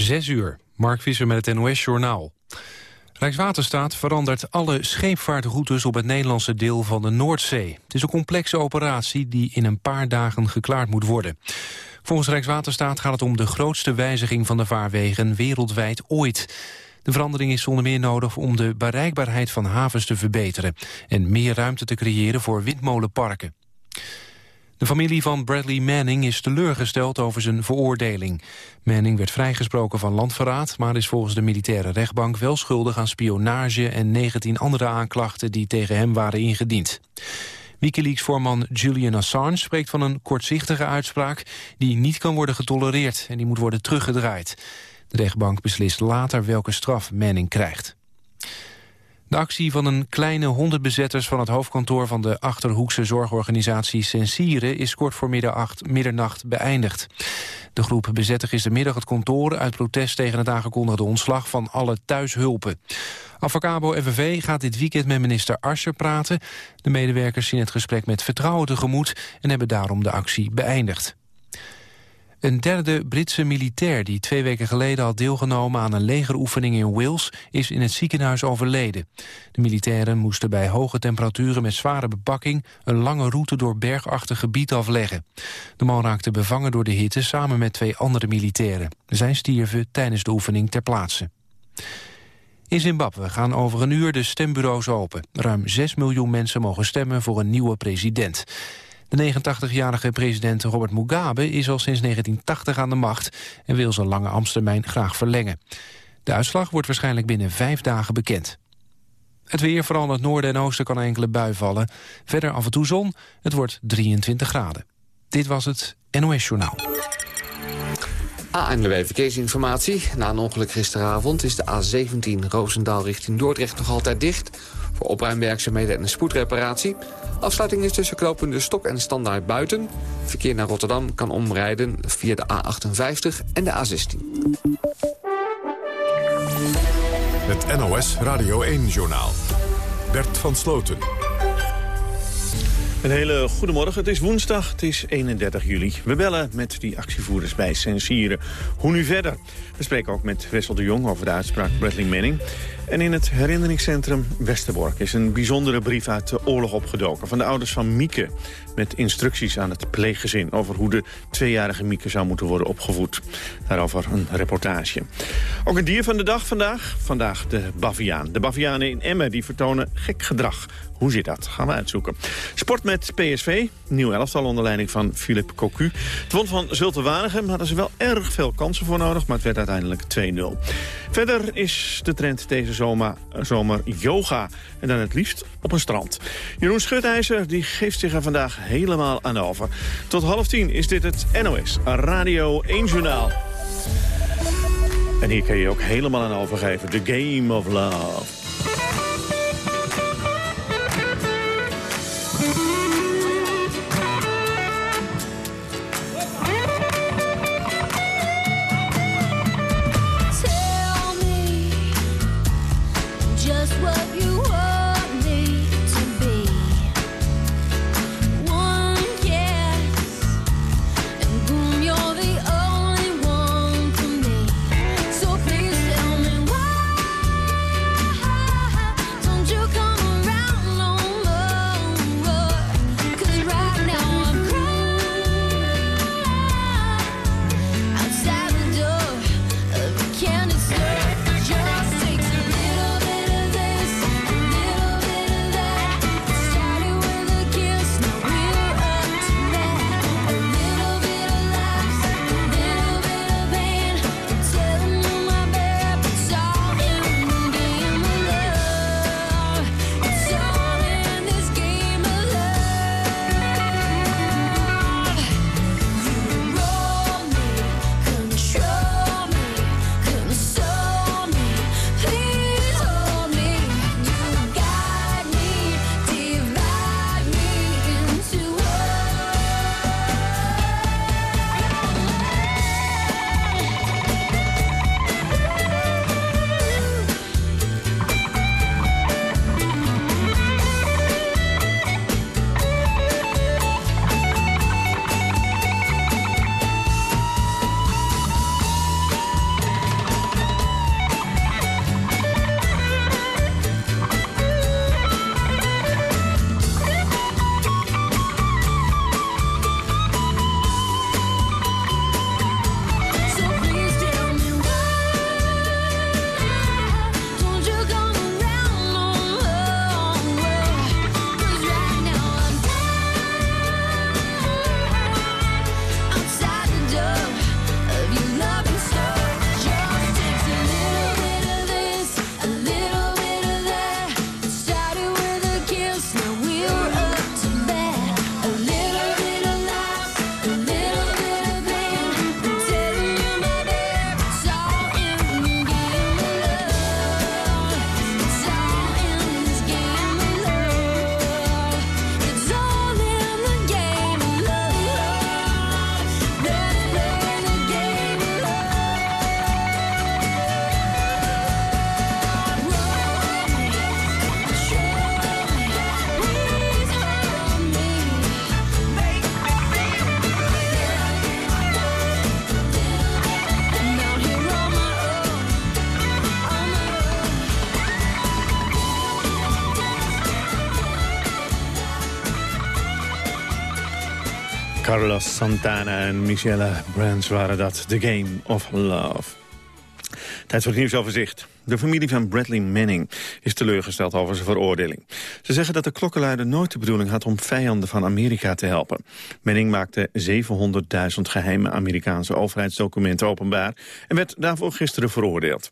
Zes uur, Mark Visser met het NOS-journaal. Rijkswaterstaat verandert alle scheepvaartroutes op het Nederlandse deel van de Noordzee. Het is een complexe operatie die in een paar dagen geklaard moet worden. Volgens Rijkswaterstaat gaat het om de grootste wijziging van de vaarwegen wereldwijd ooit. De verandering is zonder meer nodig om de bereikbaarheid van havens te verbeteren... en meer ruimte te creëren voor windmolenparken. De familie van Bradley Manning is teleurgesteld over zijn veroordeling. Manning werd vrijgesproken van landverraad... maar is volgens de militaire rechtbank wel schuldig aan spionage... en 19 andere aanklachten die tegen hem waren ingediend. Wikileaks-voorman Julian Assange spreekt van een kortzichtige uitspraak... die niet kan worden getolereerd en die moet worden teruggedraaid. De rechtbank beslist later welke straf Manning krijgt. De actie van een kleine honderd bezetters van het hoofdkantoor van de Achterhoekse zorgorganisatie Sensieren is kort voor middernacht beëindigd. De groep bezette gistermiddag het kantoor uit protest tegen het aangekondigde ontslag van alle thuishulpen. Avocabo FNV gaat dit weekend met minister Ascher praten. De medewerkers zien het gesprek met vertrouwen tegemoet en hebben daarom de actie beëindigd. Een derde Britse militair die twee weken geleden had deelgenomen aan een legeroefening in Wales is in het ziekenhuis overleden. De militairen moesten bij hoge temperaturen met zware bepakking een lange route door bergachtig gebied afleggen. De man raakte bevangen door de hitte samen met twee andere militairen. Zij stierven tijdens de oefening ter plaatse. In Zimbabwe gaan over een uur de stembureaus open. Ruim 6 miljoen mensen mogen stemmen voor een nieuwe president. De 89-jarige president Robert Mugabe is al sinds 1980 aan de macht... en wil zijn lange ambtstermijn graag verlengen. De uitslag wordt waarschijnlijk binnen vijf dagen bekend. Het weer, vooral in het noorden en oosten, kan enkele bui vallen. Verder af en toe zon, het wordt 23 graden. Dit was het NOS Journaal. ANWB Verkeersinformatie. Na een ongeluk gisteravond is de A17 Roosendaal richting Dordrecht nog altijd dicht opruimwerkzaamheden en spoedreparatie. Afsluiting is tussen knooppunt Stok en Standaard buiten. Verkeer naar Rotterdam kan omrijden via de A58 en de A16. Het NOS Radio 1-journaal. Bert van Sloten. Een hele goede morgen. Het is woensdag, het is 31 juli. We bellen met die actievoerders bij Sensieren. Hoe nu verder? We spreken ook met Wessel de Jong over de uitspraak Bradley Manning. En in het herinneringscentrum Westerbork is een bijzondere brief uit de oorlog opgedoken... van de ouders van Mieke, met instructies aan het pleeggezin... over hoe de tweejarige Mieke zou moeten worden opgevoed. Daarover een reportage. Ook een dier van de dag vandaag. Vandaag de baviaan. De bavianen in Emmen die vertonen gek gedrag. Hoe zit dat? Gaan we uitzoeken. Sport met PSV. Nieuw elftal onder leiding van Philippe Cocu. Het won van Zulte Waregem. Hadden ze wel erg veel kansen voor nodig. Maar het werd uiteindelijk 2-0. Verder is de trend deze zomer, zomer yoga. En dan het liefst op een strand. Jeroen Schutijzer die geeft zich er vandaag helemaal aan over. Tot half tien is dit het NOS Radio 1 Journaal. En hier kan je ook helemaal aan overgeven. The Game of Love. we'll Carlos Santana en Michelle Brands waren dat. The Game of Love. Tijd voor het nieuwsoverzicht. De familie van Bradley Manning is teleurgesteld over zijn veroordeling. Ze zeggen dat de klokkenluider nooit de bedoeling had om vijanden van Amerika te helpen. Manning maakte 700.000 geheime Amerikaanse overheidsdocumenten openbaar... en werd daarvoor gisteren veroordeeld.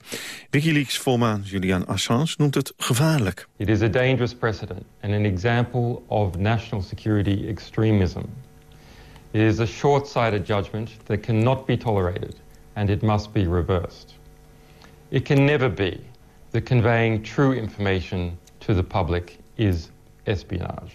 Wikileaks-voorman Julian Assange noemt het gevaarlijk. It is a dangerous precedent and an example of national security extremism. It is a short-sighted judgment that cannot be tolerated and it must be reversed. It can never be that conveying true information to the public is espionage.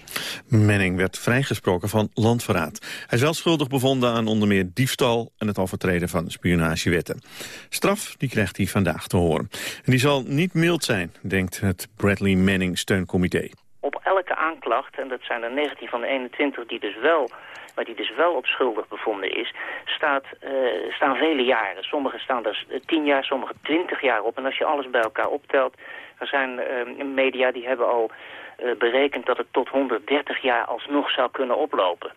Manning werd vrijgesproken van landverraad. Hij is wel schuldig bevonden aan onder meer diefstal en het overtreden van spionagewetten. Straf die krijgt hij vandaag te horen. En die zal niet mild zijn, denkt het Bradley Manning Steuncomité. Op elke aanklacht, en dat zijn er 19 van de 21 die dus wel maar die dus wel op schuldig bevonden is, staat, uh, staan vele jaren. Sommige staan er tien jaar, sommige twintig jaar op. En als je alles bij elkaar optelt, er zijn uh, media die hebben al uh, berekend dat het tot 130 jaar alsnog zou kunnen oplopen.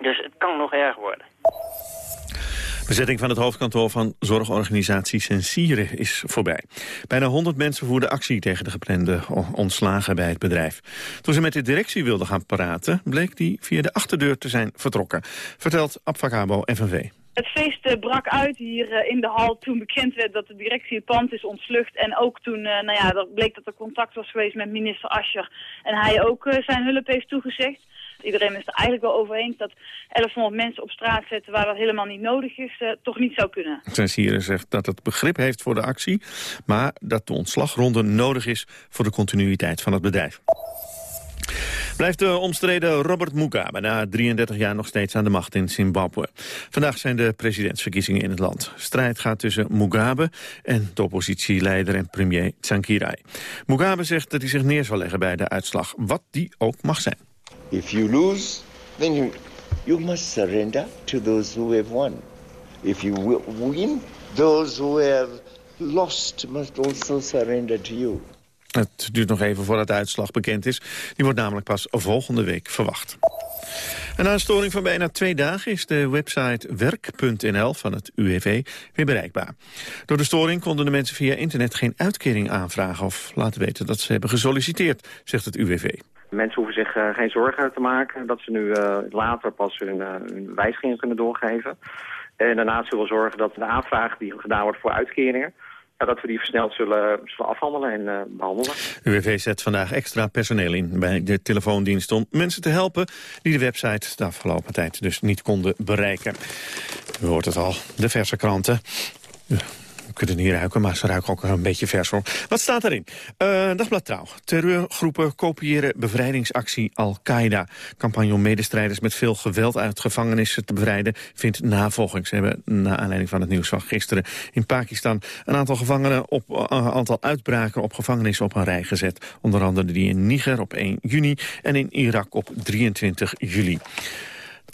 Dus het kan nog erg worden. Bezetting van het hoofdkantoor van zorgorganisatie Sensiere is voorbij. Bijna 100 mensen voerden actie tegen de geplande ontslagen bij het bedrijf. Toen ze met de directie wilden gaan praten, bleek die via de achterdeur te zijn vertrokken. Vertelt Abfacabo FNV. Het feest eh, brak uit hier eh, in de hal toen bekend werd dat de directie het pand is ontslucht. En ook toen uh, nou ja, bleek dat er contact was geweest met minister Ascher. En hij ook zijn hulp heeft toegezegd. Iedereen is er eigenlijk wel over dat 1100 mensen op straat zetten waar dat helemaal niet nodig is, uh, toch niet zou kunnen. Sensiere zegt dat het begrip heeft voor de actie, maar dat de ontslagronde nodig is voor de continuïteit van het bedrijf. Blijft de omstreden Robert Mugabe na 33 jaar nog steeds aan de macht in Zimbabwe. Vandaag zijn de presidentsverkiezingen in het land. Strijd gaat tussen Mugabe en de oppositieleider en premier Tsvangirai. Mugabe zegt dat hij zich neer zal leggen bij de uitslag, wat die ook mag zijn. If you lose, then you, you must surrender to those who have won. If you win, those who have lost must also surrender to you. Het duurt nog even voordat de uitslag bekend is. Die wordt namelijk pas volgende week verwacht. En na een storing van bijna twee dagen is de website werk.nl van het UWV weer bereikbaar. Door de storing konden de mensen via internet geen uitkering aanvragen of laten weten dat ze hebben gesolliciteerd, zegt het UWV. Mensen hoeven zich uh, geen zorgen te maken dat ze nu uh, later pas hun, uh, hun, wijzigingen kunnen doorgeven. En daarnaast zullen we zorgen dat de aanvraag die gedaan wordt voor uitkeringen... Ja, dat we die versneld zullen, zullen afhandelen en behandelen. UWV zet vandaag extra personeel in bij de telefoondienst... om mensen te helpen die de website de afgelopen tijd dus niet konden bereiken. U hoort het al, de verse kranten. Kunnen niet ruiken, maar ze ruiken ook een beetje vers hoor. Wat staat erin? Uh, Dagblad Trouw. Terreurgroepen kopiëren bevrijdingsactie Al-Qaeda. Campagne om medestrijders met veel geweld uit gevangenissen te bevrijden... vindt navolging. Ze hebben, na aanleiding van het nieuws van gisteren in Pakistan... een aantal gevangenen op een uh, aantal uitbraken op gevangenissen op een rij gezet. Onder andere die in Niger op 1 juni en in Irak op 23 juli.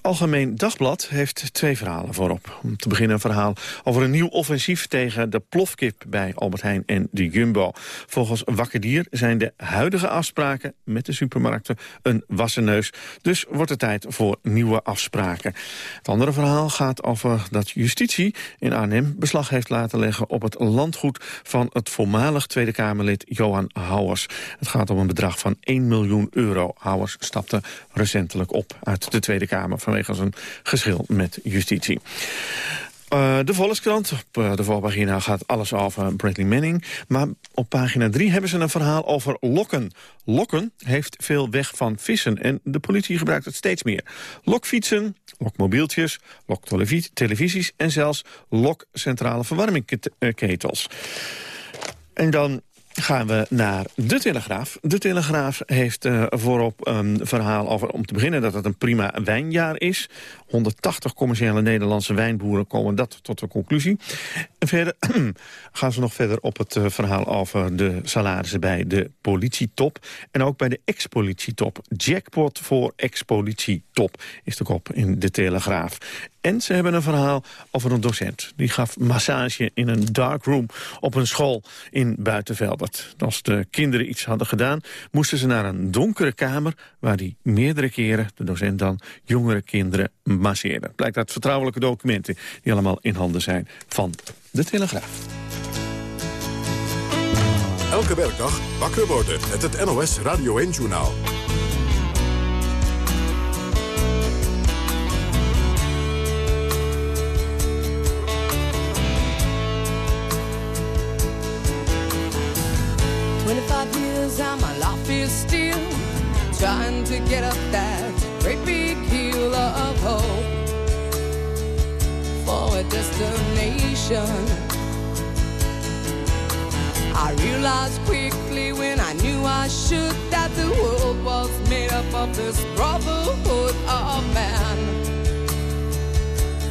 Algemeen Dagblad heeft twee verhalen voorop. Om te beginnen een verhaal over een nieuw offensief tegen de plofkip bij Albert Heijn en de Jumbo. Volgens Wakker Dier zijn de huidige afspraken met de supermarkten een wassenneus. Dus wordt het tijd voor nieuwe afspraken. Het andere verhaal gaat over dat justitie in Arnhem beslag heeft laten leggen op het landgoed van het voormalig Tweede Kamerlid Johan Houwers. Het gaat om een bedrag van 1 miljoen euro. Houwers stapte recentelijk op uit de Tweede Kamer vanwege zijn geschil met justitie. Uh, de Volkskrant, op uh, de voorpagina gaat alles over Bradley Manning. Maar op pagina 3 hebben ze een verhaal over lokken. Lokken heeft veel weg van vissen en de politie gebruikt het steeds meer. Lokfietsen, lokmobieltjes, loktelevisies en zelfs lokcentrale verwarmingketels. En dan gaan we naar De Telegraaf. De Telegraaf heeft uh, voorop een verhaal over, om te beginnen, dat het een prima wijnjaar is. 180 commerciële Nederlandse wijnboeren komen dat tot de conclusie. En verder gaan ze nog verder op het eh, verhaal over de salarissen bij de politietop. En ook bij de ex-politietop. Jackpot voor ex-politietop is de kop in de Telegraaf. En ze hebben een verhaal over een docent. Die gaf massage in een darkroom op een school in Buitenveldert. Als de kinderen iets hadden gedaan, moesten ze naar een donkere kamer... waar die meerdere keren, de docent dan, jongere kinderen masseerde. Blijkt uit vertrouwelijke documenten die allemaal in handen zijn van de Telegraaf. Elke werkdag wakker worden met het NOS Radio 1-journaal. Twenty-five years and my life is still trying to get up that destination. I realized quickly when I knew I should that the world was made up of this brotherhood of man.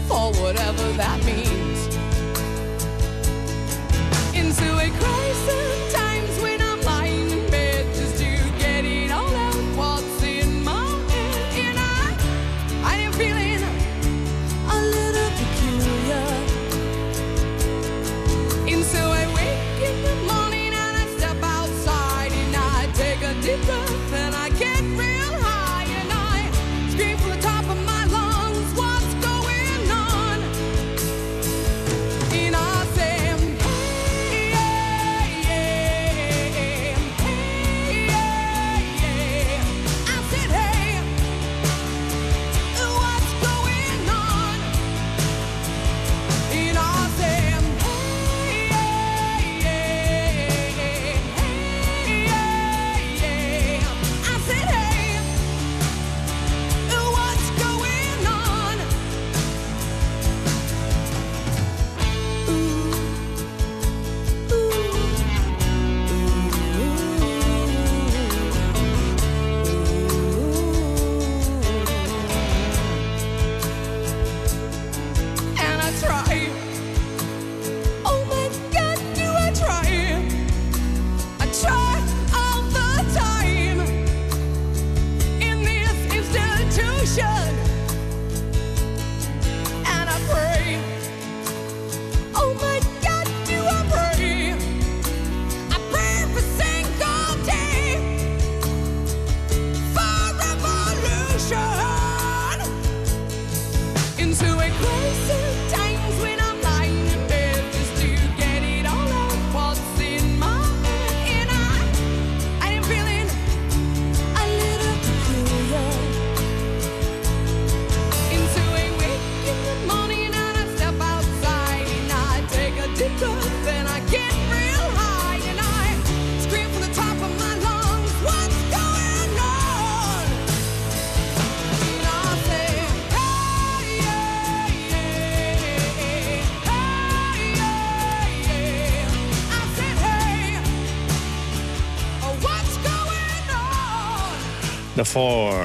For whatever that means. Into a crisis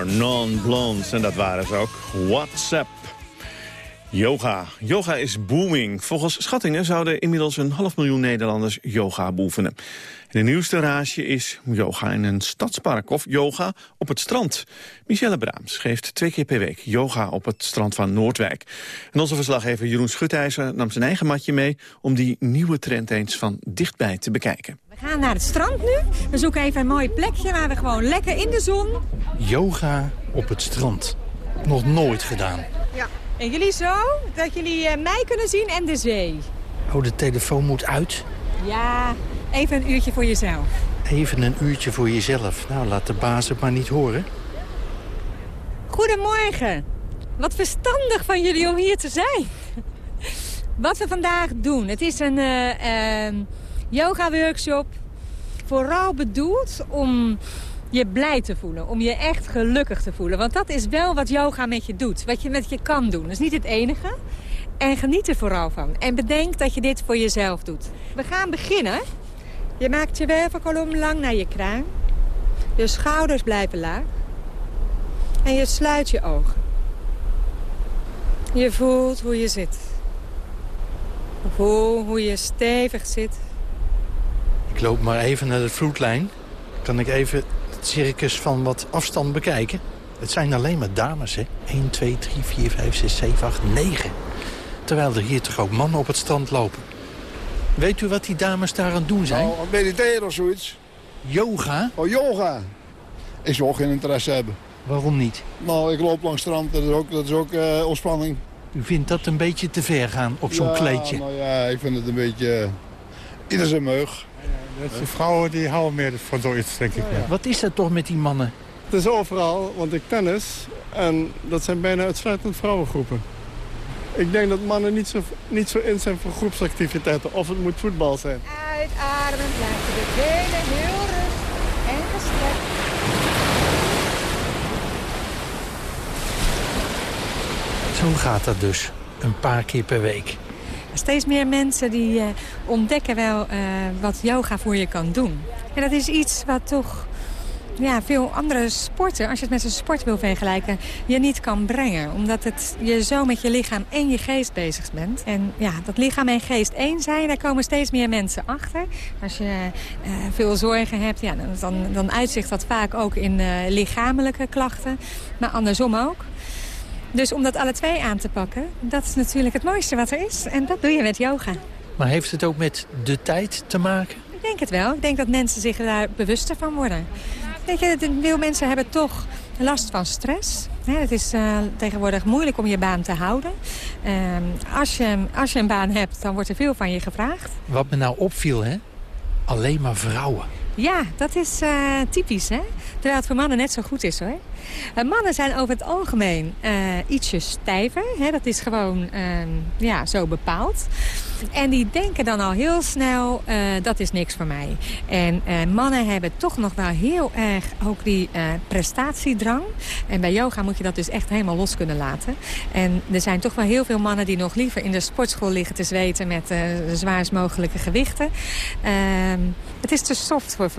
Non-blondes, en dat waren ze ook. WhatsApp. Yoga. Yoga is booming. Volgens schattingen zouden inmiddels een half miljoen Nederlanders yoga beoefenen. En de nieuwste rage is yoga in een stadspark of yoga op het strand. Michelle Braams geeft twee keer per week yoga op het strand van Noordwijk. En onze verslaggever Jeroen Schutijzer nam zijn eigen matje mee... om die nieuwe trend eens van dichtbij te bekijken. Gaan naar het strand nu. We zoeken even een mooi plekje waar we gewoon lekker in de zon... Yoga op het strand. Nog nooit gedaan. Ja. En jullie zo, dat jullie eh, mij kunnen zien en de zee. Oh, de telefoon moet uit. Ja, even een uurtje voor jezelf. Even een uurtje voor jezelf. Nou, laat de baas het maar niet horen. Goedemorgen. Wat verstandig van jullie om hier te zijn. Wat we vandaag doen, het is een eh, eh, yoga-workshop. Vooral bedoeld om je blij te voelen, om je echt gelukkig te voelen. Want dat is wel wat yoga met je doet, wat je met je kan doen. Dat is niet het enige. En geniet er vooral van. En bedenk dat je dit voor jezelf doet. We gaan beginnen. Je maakt je wervelkolom lang naar je kruin. Je schouders blijven laag. En je sluit je ogen. Je voelt hoe je zit. Voel hoe je stevig zit. Ik loop maar even naar de vloedlijn. Kan ik even het circus van wat afstand bekijken? Het zijn alleen maar dames, hè? 1, 2, 3, 4, 5, 6, 7, 8, 9. Terwijl er hier toch ook mannen op het strand lopen. Weet u wat die dames daar aan het doen zijn? Nou, mediteren of zoiets. Yoga? Oh, yoga. Ik zou ook geen interesse hebben. Waarom niet? Nou, ik loop langs het strand, dat is ook, dat is ook eh, ontspanning. U vindt dat een beetje te ver gaan op zo'n ja, kleedje? nou ja, ik vind het een beetje... eh, ieder zijn meug. De vrouwen die houden meer van zoiets, denk ik. Ja. Wat is dat toch met die mannen? Het is overal, want ik tennis. En dat zijn bijna uitsluitend vrouwengroepen. Ik denk dat mannen niet zo, niet zo in zijn voor groepsactiviteiten. Of het moet voetbal zijn. Uitademen, blijven de benen heel rustig en gestrekt. Zo gaat dat dus. Een paar keer per week. Steeds meer mensen die eh, ontdekken wel eh, wat yoga voor je kan doen. En dat is iets wat toch ja, veel andere sporten, als je het met een sport wil vergelijken, je niet kan brengen. Omdat het, je zo met je lichaam en je geest bezig bent. En ja, dat lichaam en geest één zijn, daar komen steeds meer mensen achter. Als je eh, veel zorgen hebt, ja, dan, dan, uitzicht dat vaak ook in lichamelijke klachten. Maar andersom ook. Dus om dat alle twee aan te pakken, dat is natuurlijk het mooiste wat er is. En dat doe je met yoga. Maar heeft het ook met de tijd te maken? Ik denk het wel. Ik denk dat mensen zich daar bewuster van worden. Weet je, veel mensen hebben toch last van stress. Het is eh, tegenwoordig moeilijk om je baan te houden. Ehm, als, je, als je een baan hebt, dan wordt er veel van je gevraagd. Wat me nou opviel, hè? Alleen maar vrouwen. Ja, dat is eh, typisch, hè? Terwijl het voor mannen net zo goed is, hoor. Eh, mannen zijn over het algemeen eh, ietsje stijver. Hè? Dat is gewoon ehm, ja, zo bepaald. En die denken dan al heel snel, eh, dat is niks voor mij. En eh, mannen hebben toch nog wel heel erg ook die eh, prestatiedrang. En bij yoga moet je dat dus echt helemaal los kunnen laten. En er zijn toch wel heel veel mannen die nog liever in de sportschool liggen te zweten... met de zwaarst mogelijke gewichten. Ehm, het is te soft voor,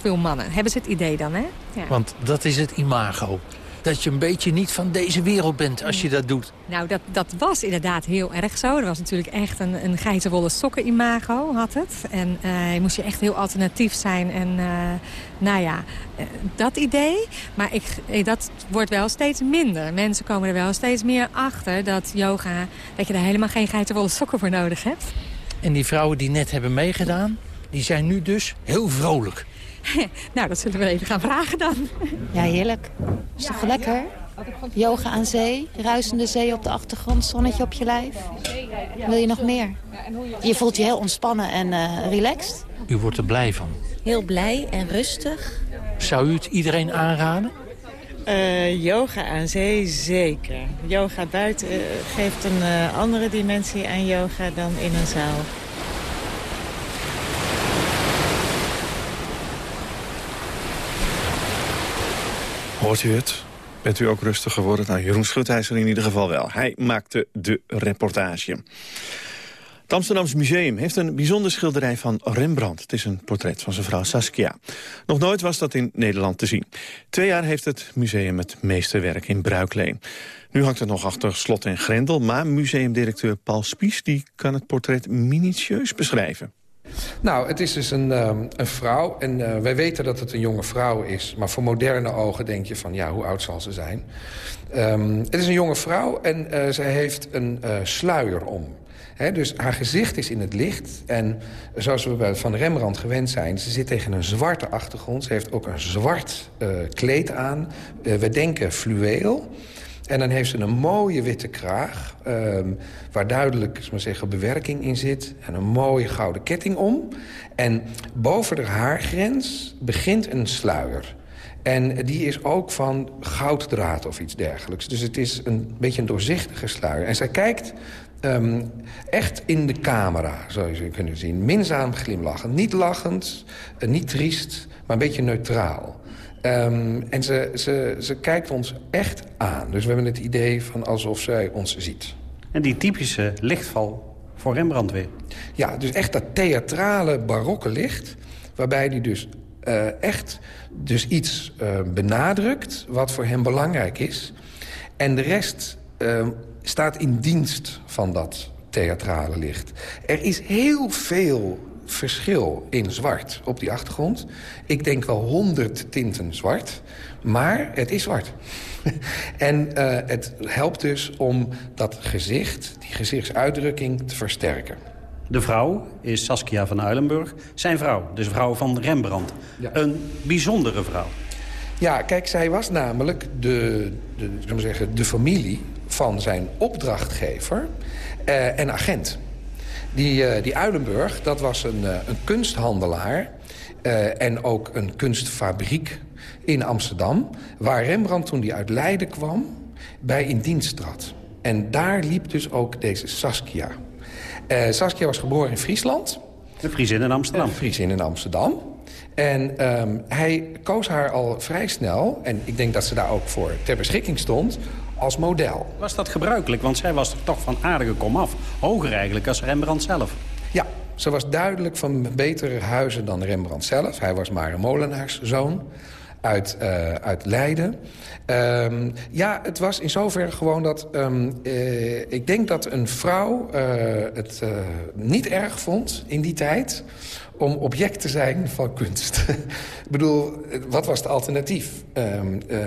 veel mannen. Hebben ze het idee dan, hè? Want dat is het imago. Dat je een beetje niet van deze wereld bent als je dat doet. Nou, dat, dat was inderdaad heel erg zo. Er was natuurlijk echt een, een geitenwolle sokken imago, had het. En eh, je moest je echt heel alternatief zijn. En eh, nou ja, eh, dat idee. Maar ik, dat wordt wel steeds minder. Mensen komen er wel steeds meer achter dat yoga... dat je daar helemaal geen geitenwolle sokken voor nodig hebt. En die vrouwen die net hebben meegedaan, die zijn nu dus heel vrolijk. nou, dat zullen we even gaan vragen dan. Ja, heerlijk. Is toch lekker? Yoga aan zee, ruisende zee op de achtergrond, zonnetje op je lijf. Wil je nog meer? Je voelt je heel ontspannen en eh, relaxed. U wordt er blij van. Heel blij en rustig. Zou u het iedereen aanraden? Eh, yoga aan zee, zeker. Yoga buiten eh, geeft een eh, andere dimensie aan yoga dan in een zaal. Hoort u het? Bent u ook rustig geworden? Nou, Jeroen Schutijzer in ieder geval wel. Hij maakte de reportage. Het Amsterdamse Museum heeft een bijzonder schilderij van Rembrandt. Het is een portret van zijn vrouw Saskia. Nog nooit was dat in Nederland te zien. Twee jaar heeft het museum het meesterwerk in Bruikleen. Nu hangt het nog achter slot en grendel... maar museumdirecteur Paul Spies die kan het portret minutieus beschrijven. Nou, het is dus een, ehm, een vrouw. En eh, wij weten dat het een jonge vrouw is. Maar voor moderne ogen denk je van, ja, hoe oud zal ze zijn? Ehm, het is een jonge vrouw en eh, zij heeft een eh, sluier om. Dus haar gezicht is in het licht. En zoals we bij- van Rembrandt gewend zijn... ze zit tegen een zwarte achtergrond. Ze heeft ook een zwart kleed aan. We denken fluweel. En dan heeft ze een mooie witte kraag... ehm, waar duidelijk maar zeggen, bewerking in zit... en een mooie gouden ketting om. En boven de haargrens begint een sluier. En die is ook van gouddraad of iets dergelijks. Dus het is een beetje een doorzichtige sluier. En zij kijkt ehm, echt in de camera, zou je kunnen zien. Minzaam glimlachend. Niet lachend, eh, niet triest, maar een beetje neutraal. Ehm, en ze, ze, ze kijkt ons echt aan. Dus we hebben het idee van alsof zij ons ziet. En die typische lichtval voor Rembrandt weer. Ja, dus echt dat theatrale barokke licht... waarbij hij dus eh, echt dus iets eh, benadrukt wat voor hem belangrijk is. En de rest eh, staat in dienst van dat theatrale licht. Er is heel veel verschil in zwart op die achtergrond. Ik denk wel honderd tinten zwart, maar het is zwart. en uh, het helpt dus om dat gezicht, die gezichtsuitdrukking, te versterken. De vrouw is Saskia van Uilenburg, zijn vrouw, dus vrouw van Rembrandt. Ja. Een bijzondere vrouw. Ja, kijk, zij was namelijk de, de, zeggen, de familie van zijn opdrachtgever uh, en agent. Die, uh, die Uilenburg, dat was een, uh, een kunsthandelaar uh, en ook een kunstfabriek in Amsterdam... waar Rembrandt toen hij uit Leiden kwam, bij in dienst trad. En daar liep dus ook deze Saskia. Saskia was geboren in Friesland. Een Friesin in Amsterdam. Een Friesin in Amsterdam. En um, hij koos haar al vrij snel, en ik denk dat ze daar ook voor ter beschikking stond als model. Was dat gebruikelijk? Want zij was er toch van aardige komaf. Hoger eigenlijk als Rembrandt zelf. Ja, ze was duidelijk van betere huizen dan Rembrandt zelf. Hij was maar een molenaarszoon uit, uh, uit Leiden. Um, ja, het was in zoverre gewoon dat... Um, uh, ik denk dat een vrouw uh, het niet erg vond in die tijd om object te zijn van kunst. ik bedoel, wat was het alternatief? Um, uh,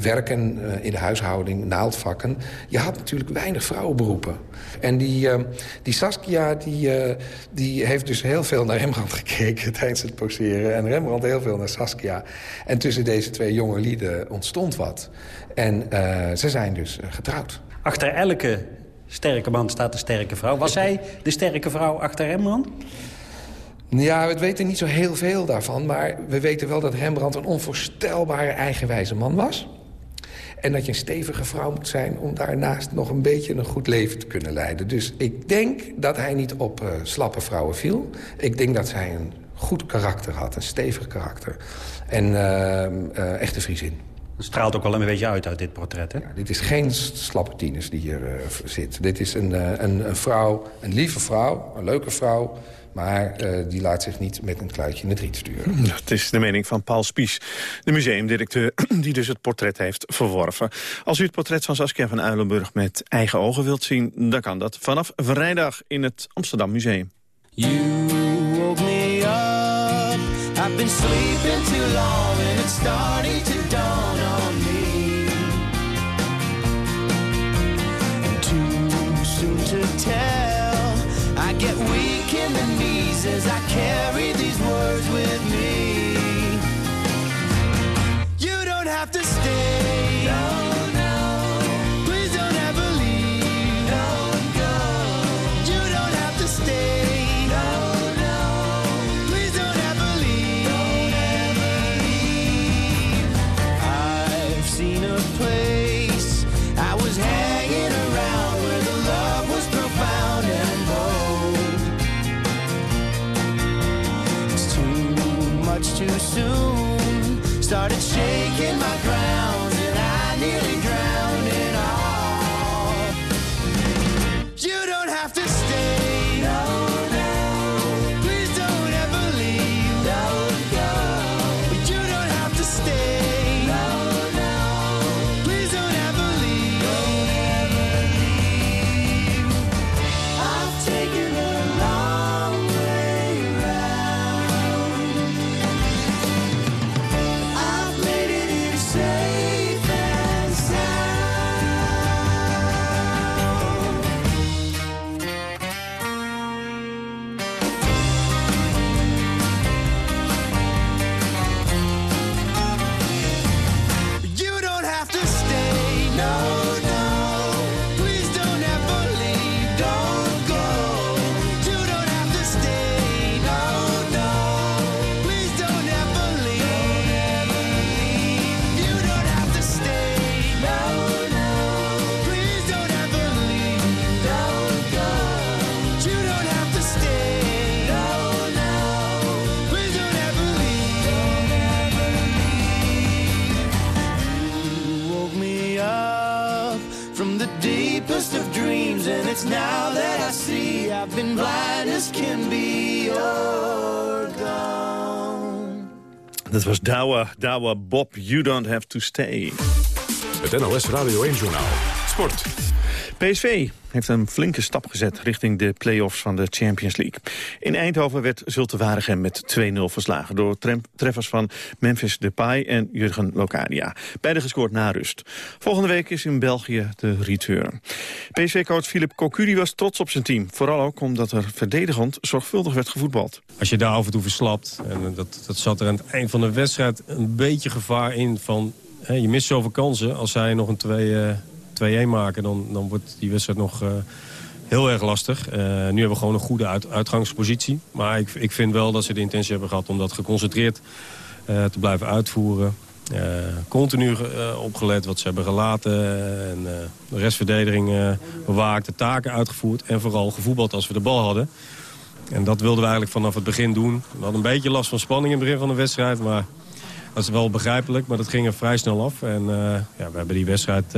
werken uh, in de huishouding, naaldvakken. Je had natuurlijk weinig vrouwenberoepen. En die, uh, die Saskia, die, die heeft dus heel veel naar Rembrandt gekeken tijdens het poseren. En Rembrandt heel veel naar Saskia. En tussen deze twee jonge lieden ontstond wat. En ze zijn dus getrouwd. Achter elke sterke man staat een sterke vrouw. Was zij de sterke vrouw achter Rembrandt? Ja, we weten niet zo heel veel daarvan. Maar we weten wel dat Rembrandt een onvoorstelbare eigenwijze man was. En dat je een stevige vrouw moet zijn om daarnaast nog een beetje een goed leven te kunnen leiden. Dus ik denk dat hij niet op uh, slappe vrouwen viel. Ik denk dat hij een goed karakter had, een stevig karakter. En uh, uh, echte Friesin. Het straalt ook wel een beetje uit uit dit portret, hè? Ja, dit is geen slappe tieners die hier zit. Dit is een, een, een vrouw, een lieve vrouw, een leuke vrouw... Maar uh, die laat zich niet met een kluitje in het riet sturen. Dat is de mening van Paul Spies, de museumdirecteur... die dus het portret heeft verworven. Als u het portret van Saskia van Uilenburg met eigen ogen wilt zien... dan kan dat vanaf vrijdag in het Amsterdam Museum. You woke me up. I've been sleeping too long and it's starting to dawn on me. And too soon to tell. I get weak in the knees as I carry these words with me. You don't have to stay. No. Dawa, Dawa Bob, You Don't Have To Stay. Het NOS Radio 1-journaal. Sport. PSV heeft een flinke stap gezet richting de play-offs van de Champions League. In Eindhoven werd Zulte Waregem met 2-0 verslagen door treffers van Memphis Depay en Jurgen Locadia. Beide gescoord na rust. Volgende week is in België de return. PSV-coach Philip Cocurie was trots op zijn team. Vooral ook omdat er verdedigend zorgvuldig werd gevoetbald. Als je daar af en toe verslapt, en dat, dat zat er aan het eind van de wedstrijd een beetje gevaar in van... Je mist zoveel kansen, als zij nog een 2, eh, 2-1 maken, dan, dan wordt die wedstrijd nog... eh, Heel erg lastig. Eh, nu hebben we gewoon een goede uit- uitgangspositie. Maar ik, ik vind wel dat ze de intentie hebben gehad om dat geconcentreerd eh, te blijven uitvoeren. Continu opgelet wat ze hebben gelaten. En de restverdediging bewaakt, de taken uitgevoerd. En vooral gevoetbald als we de bal hadden. En dat wilden we eigenlijk vanaf het begin doen. We hadden een beetje last van spanning in het begin van de wedstrijd. Maar dat is wel begrijpelijk. Maar dat ging er vrij snel af. En ja, we hebben die wedstrijd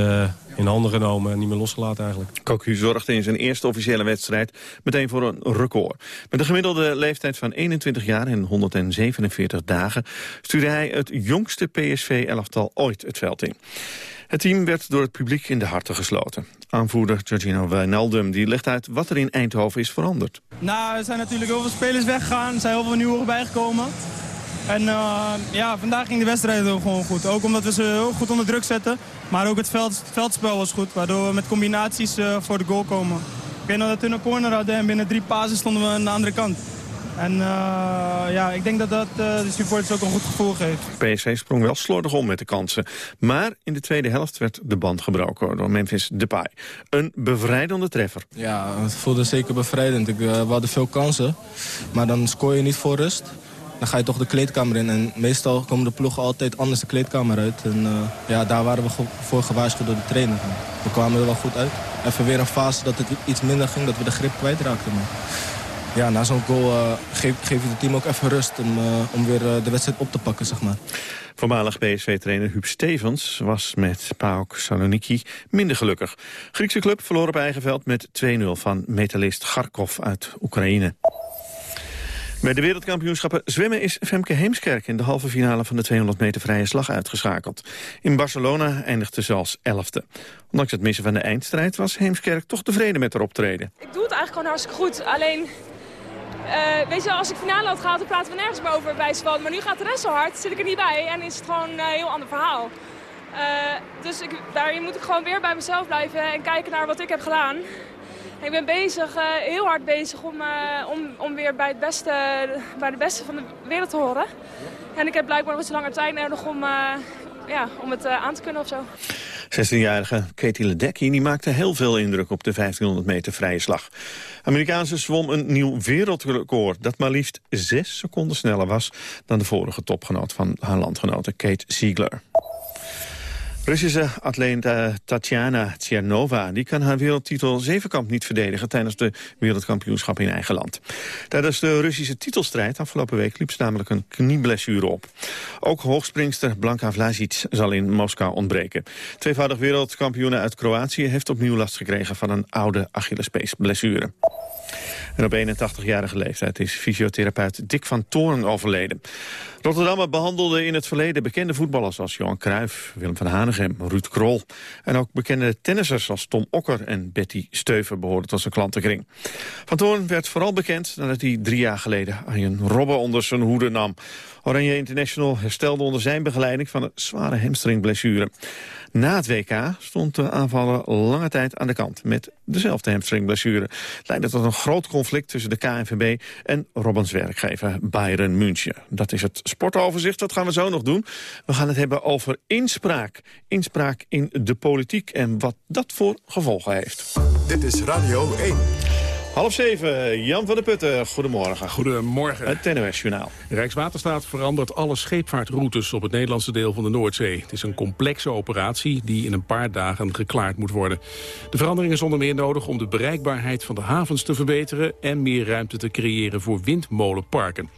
in handen genomen en niet meer losgelaten eigenlijk. Cocu zorgde in zijn eerste officiële wedstrijd meteen voor een record. Met een gemiddelde leeftijd van 21 jaar en 147 dagen... stuurde hij het jongste PSV-elftal ooit het veld in. Het team werd door het publiek in de harten gesloten. Aanvoerder Giorgino Wijnaldum die legt uit wat er in Eindhoven is veranderd. Nou, er zijn natuurlijk heel veel spelers weggegaan. Er zijn heel veel nieuwe bijgekomen. En eh, ja, vandaag ging de wedstrijd ook gewoon goed. Ook omdat we ze heel goed onder druk zetten. Maar ook het, veld, het veldspel was goed. Waardoor we met combinaties eh, voor de goal komen. Ik weet nog dat we een corner hadden en binnen drie pasen stonden we aan de andere kant. En eh, ja, ik denk dat dat eh, de supporters ook een goed gevoel geeft. PSV sprong wel slordig om met de kansen. Maar in de tweede helft werd de band gebroken door Memphis Depay. Een bevrijdende treffer. Ja, het voelde zeker bevrijdend. Ik, eh, we hadden veel kansen, maar dan scoor je niet voor rust. Dan ga je toch de kleedkamer in. En meestal komen de ploegen altijd anders de kleedkamer uit. En eh, ja, daar waren we voor gewaarschuwd door de trainer. We kwamen er wel goed uit. Even weer een fase dat het iets minder ging, dat we de grip kwijtraakten. Maar ja, na zo'n goal eh, geef, geef je het team ook even rust om, eh, om weer de wedstrijd op te pakken, zeg maar. Voormalig PSV-trainer Huub Stevens was met PAOK Saloniki minder gelukkig. Griekse club verloor op eigen veld met 2-0 van metalist Kharkov uit Oekraïne. Bij de wereldkampioenschappen zwemmen is Femke Heemskerk... in de halve finale van de 200 meter vrije slag uitgeschakeld. In Barcelona eindigde ze als elfde. Ondanks het missen van de eindstrijd was Heemskerk toch tevreden met haar optreden. Ik doe het eigenlijk gewoon hartstikke goed. Alleen, eh, weet je, als ik finale had gehaald, dan praten we nergens meer over bij Swan. Maar nu gaat de rest zo hard, zit ik er niet bij en is het gewoon een heel ander verhaal. Eh, dus ik, daarin moet ik gewoon weer bij mezelf blijven en kijken naar wat ik heb gedaan. Ik ben bezig, eh, heel hard bezig om, eh, om, om weer bij, het beste, bij de beste van de wereld te horen. En ik heb blijkbaar nog iets langer tijd nodig om, eh, ja, om het aan te kunnen of zo. 16-jarige Katie Ledecky die maakte heel veel indruk op de 1500 meter vrije slag. Amerikaanse zwom een nieuw wereldrecord dat maar liefst zes seconden sneller was dan de vorige topgenoot van haar landgenote Kate Siegler. Russische atleet eh, Tatjana Tchernova die kan haar wereldtitel zevenkamp niet verdedigen tijdens de wereldkampioenschap in eigen land. Tijdens de Russische titelstrijd afgelopen week liep ze namelijk een knieblessure op. Ook hoogspringster Blanka Vlasic zal in Moskou ontbreken. Tweevoudig wereldkampioene uit Kroatië heeft opnieuw last gekregen van een oude Achillespees-blessure. En op 81-jarige leeftijd is fysiotherapeut Dick van Toorn overleden. Rotterdammer behandelde in het verleden bekende voetballers als Johan Cruijff, Willem van Hanegem, Ruud Krol. En ook bekende tennissers als Tom Okker en Betty Steuven behoorden tot zijn klantenkring. Van Toorn werd vooral bekend nadat hij drie jaar geleden Arjen Robben onder zijn hoede nam. Oranje International herstelde onder zijn begeleiding van een zware hamstringblessure. Na het WK stond de aanvaller lange tijd aan de kant met dezelfde hamstringblessure. Leidde tot een groot conflict tussen de KNVB en Robbens werkgever Bayern München. Dat is het sportoverzicht, dat gaan we zo nog doen. We gaan het hebben over inspraak. Inspraak in de politiek en wat dat voor gevolgen heeft. Dit is Radio 1. Half zeven, Jan van der Putten, goedemorgen. Goedemorgen. Het NOS-journaal. Rijkswaterstaat verandert alle scheepvaartroutes op het Nederlandse deel van de Noordzee. Het is een complexe operatie die in een paar dagen geklaard moet worden. De verandering is onder meer nodig om de bereikbaarheid van de havens te verbeteren... en meer ruimte te creëren voor windmolenparken.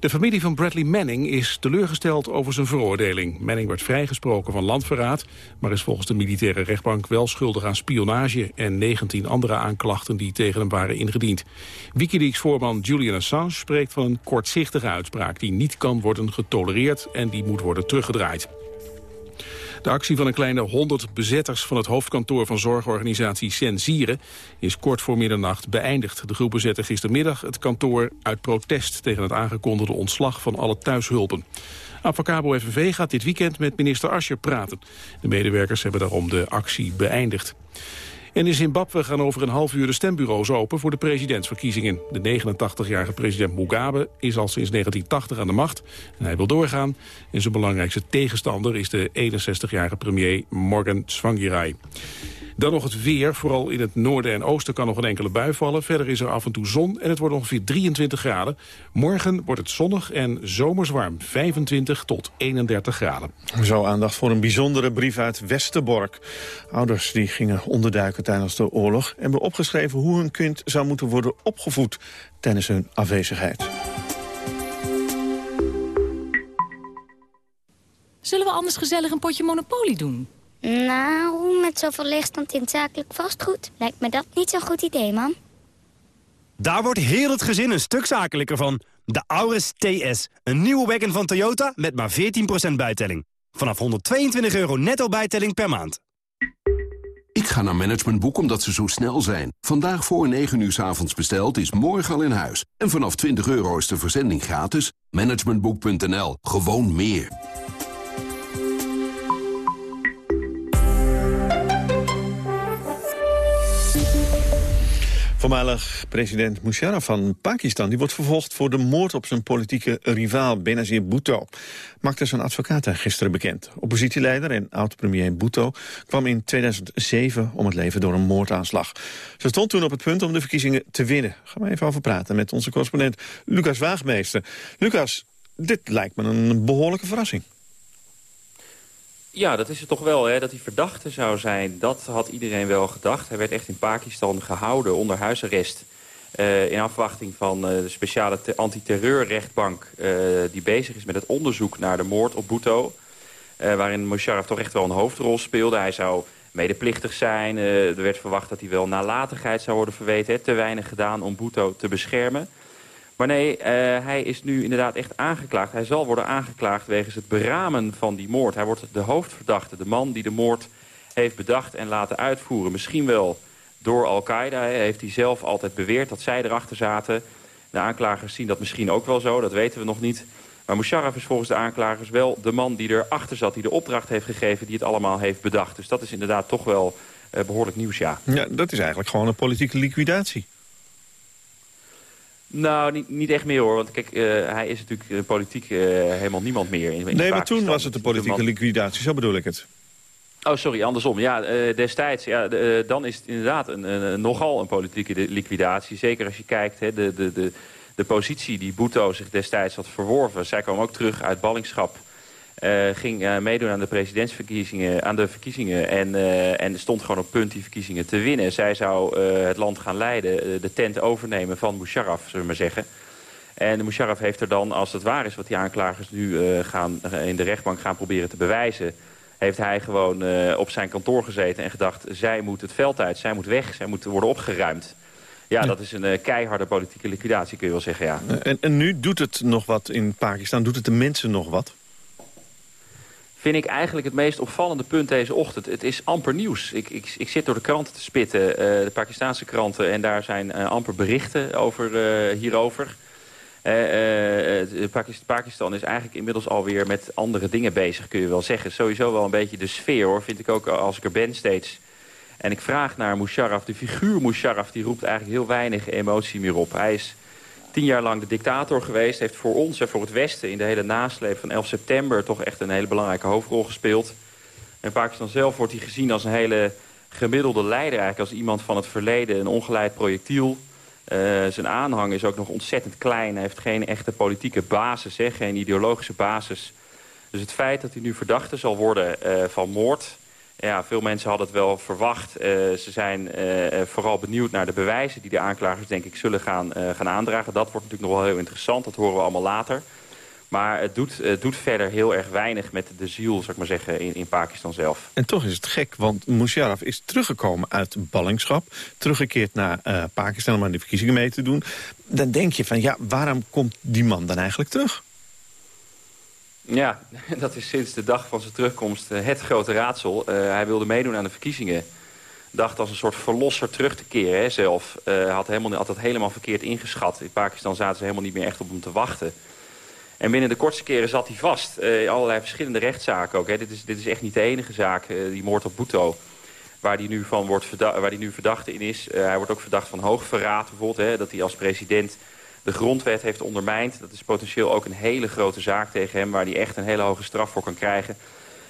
De familie van Bradley Manning is teleurgesteld over zijn veroordeling. Manning werd vrijgesproken van landverraad... maar is volgens de militaire rechtbank wel schuldig aan spionage... en 19 andere aanklachten die tegen hem waren ingediend. Wikileaks-voorman Julian Assange spreekt van een kortzichtige uitspraak... die niet kan worden getolereerd en die moet worden teruggedraaid. De actie van een kleine 100 bezetters van het hoofdkantoor van zorgorganisatie Sensieren is kort voor middernacht beëindigd. De groep bezette gistermiddag het kantoor uit protest tegen het aangekondigde ontslag van alle thuishulpen. Avocabo FNV gaat dit weekend met minister Ascher praten. De medewerkers hebben daarom de actie beëindigd. En in Zimbabwe gaan over een half uur de stembureaus open voor de presidentsverkiezingen. De 89-jarige president Mugabe is al sinds 1980 aan de macht en hij wil doorgaan. En zijn belangrijkste tegenstander is de 61-jarige premier Morgan Tsvangirai. Dan nog het weer. Vooral in het noorden en oosten kan nog een enkele bui vallen. Verder is er af en toe zon en het wordt ongeveer 23 graden. Morgen wordt het zonnig en zomers warm. 25 tot 31 graden. Zo aandacht voor een bijzondere brief uit Westerbork. Ouders die gingen onderduiken tijdens de oorlog... en hebben opgeschreven hoe hun kind zou moeten worden opgevoed... tijdens hun afwezigheid. Zullen we anders gezellig een potje Monopoly doen? Nou, met zoveel leegstand in het zakelijk vastgoed lijkt me dat niet zo'n goed idee, man. Daar wordt heel het gezin een stuk zakelijker van. De Auris TS, een nieuwe wagon van Toyota met maar 14% bijtelling. Vanaf 122 euro netto bijtelling per maand. Ik ga naar Managementboek omdat ze zo snel zijn. Vandaag voor 9 uur s avonds besteld is morgen al in huis. En vanaf 20 euro is de verzending gratis. Managementboek.nl. Gewoon meer. Voormalig president Musharraf van Pakistan die wordt vervolgd voor de moord op zijn politieke rivaal Benazir Bhutto. Maakte zijn advocaat gisteren bekend. Oppositieleider en oud-premier Bhutto kwam in 2007 om het leven door een moordaanslag. Ze stond toen op het punt om de verkiezingen te winnen. Gaan we even over praten met onze correspondent Lucas Waagmeester. Lucas, dit lijkt me een behoorlijke verrassing. Ja, dat is het toch wel, hè, dat hij verdachte zou zijn. Dat had iedereen wel gedacht. Hij werd echt in Pakistan gehouden onder huisarrest. Uh, in afwachting van uh, de speciale antiterreurrechtbank... Uh, die bezig is met het onderzoek naar de moord op Bhutto. waarin Musharraf toch echt wel een hoofdrol speelde. Hij zou medeplichtig zijn. er werd verwacht dat hij wel nalatigheid zou worden verweten. Te weinig gedaan om Bhutto te beschermen. Maar nee, uh, hij is nu inderdaad echt aangeklaagd. Hij zal worden aangeklaagd wegens het beramen van die moord. Hij wordt de hoofdverdachte, de man die de moord heeft bedacht en laten uitvoeren. Misschien wel door Al-Qaeda. Heeft hij zelf altijd beweerd dat zij erachter zaten. De aanklagers zien dat misschien ook wel zo, dat weten we nog niet. Maar Musharraf is volgens de aanklagers wel de man die erachter zat... die de opdracht heeft gegeven, die het allemaal heeft bedacht. Dus dat is inderdaad toch wel uh, behoorlijk nieuws, ja. Ja, dat is eigenlijk gewoon een politieke liquidatie. Nou, niet, niet echt meer hoor. Want kijk, uh, hij is natuurlijk politiek uh, helemaal niemand meer. In, in nee, maar toen was het de politieke liquidatie, zo bedoel ik het. Oh, sorry, andersom. Ja, destijds, ja, dan is het inderdaad een, een, nogal een politieke liquidatie. Zeker als je kijkt, hè, de, de, de, de positie die Bhutto zich destijds had verworven. Zij kwam ook terug uit ballingschap. Uh, ging uh, meedoen aan de presidentsverkiezingen, aan de verkiezingen en, uh, en stond gewoon op punt die verkiezingen te winnen. Zij zou het land gaan leiden, de tent overnemen van Musharraf, zullen we maar zeggen. En Musharraf heeft er dan, als het waar is wat die aanklagers nu gaan, in de rechtbank gaan proberen te bewijzen... heeft hij gewoon op zijn kantoor gezeten en gedacht, zij moet het veld uit, zij moet weg, zij moet worden opgeruimd. Ja, dat is een keiharde politieke liquidatie, kun je wel zeggen, ja. En, en nu doet het nog wat in Pakistan, doet het de mensen nog wat? Vind ik eigenlijk het meest opvallende punt deze ochtend. Het is amper nieuws. Ik, ik, ik zit door de kranten te spitten, uh, de Pakistanse kranten... en daar zijn uh, amper berichten over, uh, hierover. Pakistan is eigenlijk inmiddels alweer met andere dingen bezig, kun je wel zeggen. Sowieso wel een beetje de sfeer, hoor, vind ik ook als ik er ben steeds. En ik vraag naar Musharraf, de figuur Musharraf... die roept eigenlijk heel weinig emotie meer op. Hij is tien jaar lang de dictator geweest. Heeft voor ons en voor het Westen in de hele nasleep van 11 september... toch echt een hele belangrijke hoofdrol gespeeld. En Pakistan zelf wordt hij gezien als een hele gemiddelde leider. Eigenlijk als iemand van het verleden, een ongeleid projectiel. Uh, zijn aanhang is ook nog ontzettend klein. Hij heeft geen echte politieke basis, hè, geen ideologische basis. Dus het feit dat hij nu verdachte zal worden uh, van moord... Ja, veel mensen hadden het wel verwacht. Uh, ze zijn uh, vooral benieuwd naar de bewijzen die de aanklagers denk ik zullen gaan, gaan aandragen. Dat wordt natuurlijk nog wel heel interessant, dat horen we allemaal later. Maar het doet, het doet verder heel erg weinig met de ziel, zou ik maar zeggen, in, in Pakistan zelf. En toch is het gek, want Musharraf is teruggekomen uit ballingschap. Teruggekeerd naar Pakistan om aan de verkiezingen mee te doen. Dan denk je van, ja, waarom komt die man dan eigenlijk terug? Ja, dat is sinds de dag van zijn terugkomst eh, het grote raadsel. Eh, hij wilde meedoen aan de verkiezingen. Dacht als een soort verlosser terug te keren hè, zelf. Eh, had, helemaal, had dat helemaal verkeerd ingeschat. In Pakistan zaten ze helemaal niet meer echt op hem te wachten. En binnen de kortste keren zat hij vast. Eh, allerlei verschillende rechtszaken ook. Hè. Dit, is, dit is echt niet de enige zaak, die moord op Bhutto. Waar hij nu, van wordt waar hij nu verdachte in is. Hij wordt ook verdacht van hoogverraad bijvoorbeeld. Hè, dat hij als president de grondwet heeft ondermijnd. Dat is potentieel ook een hele grote zaak tegen hem... waar hij echt een hele hoge straf voor kan krijgen.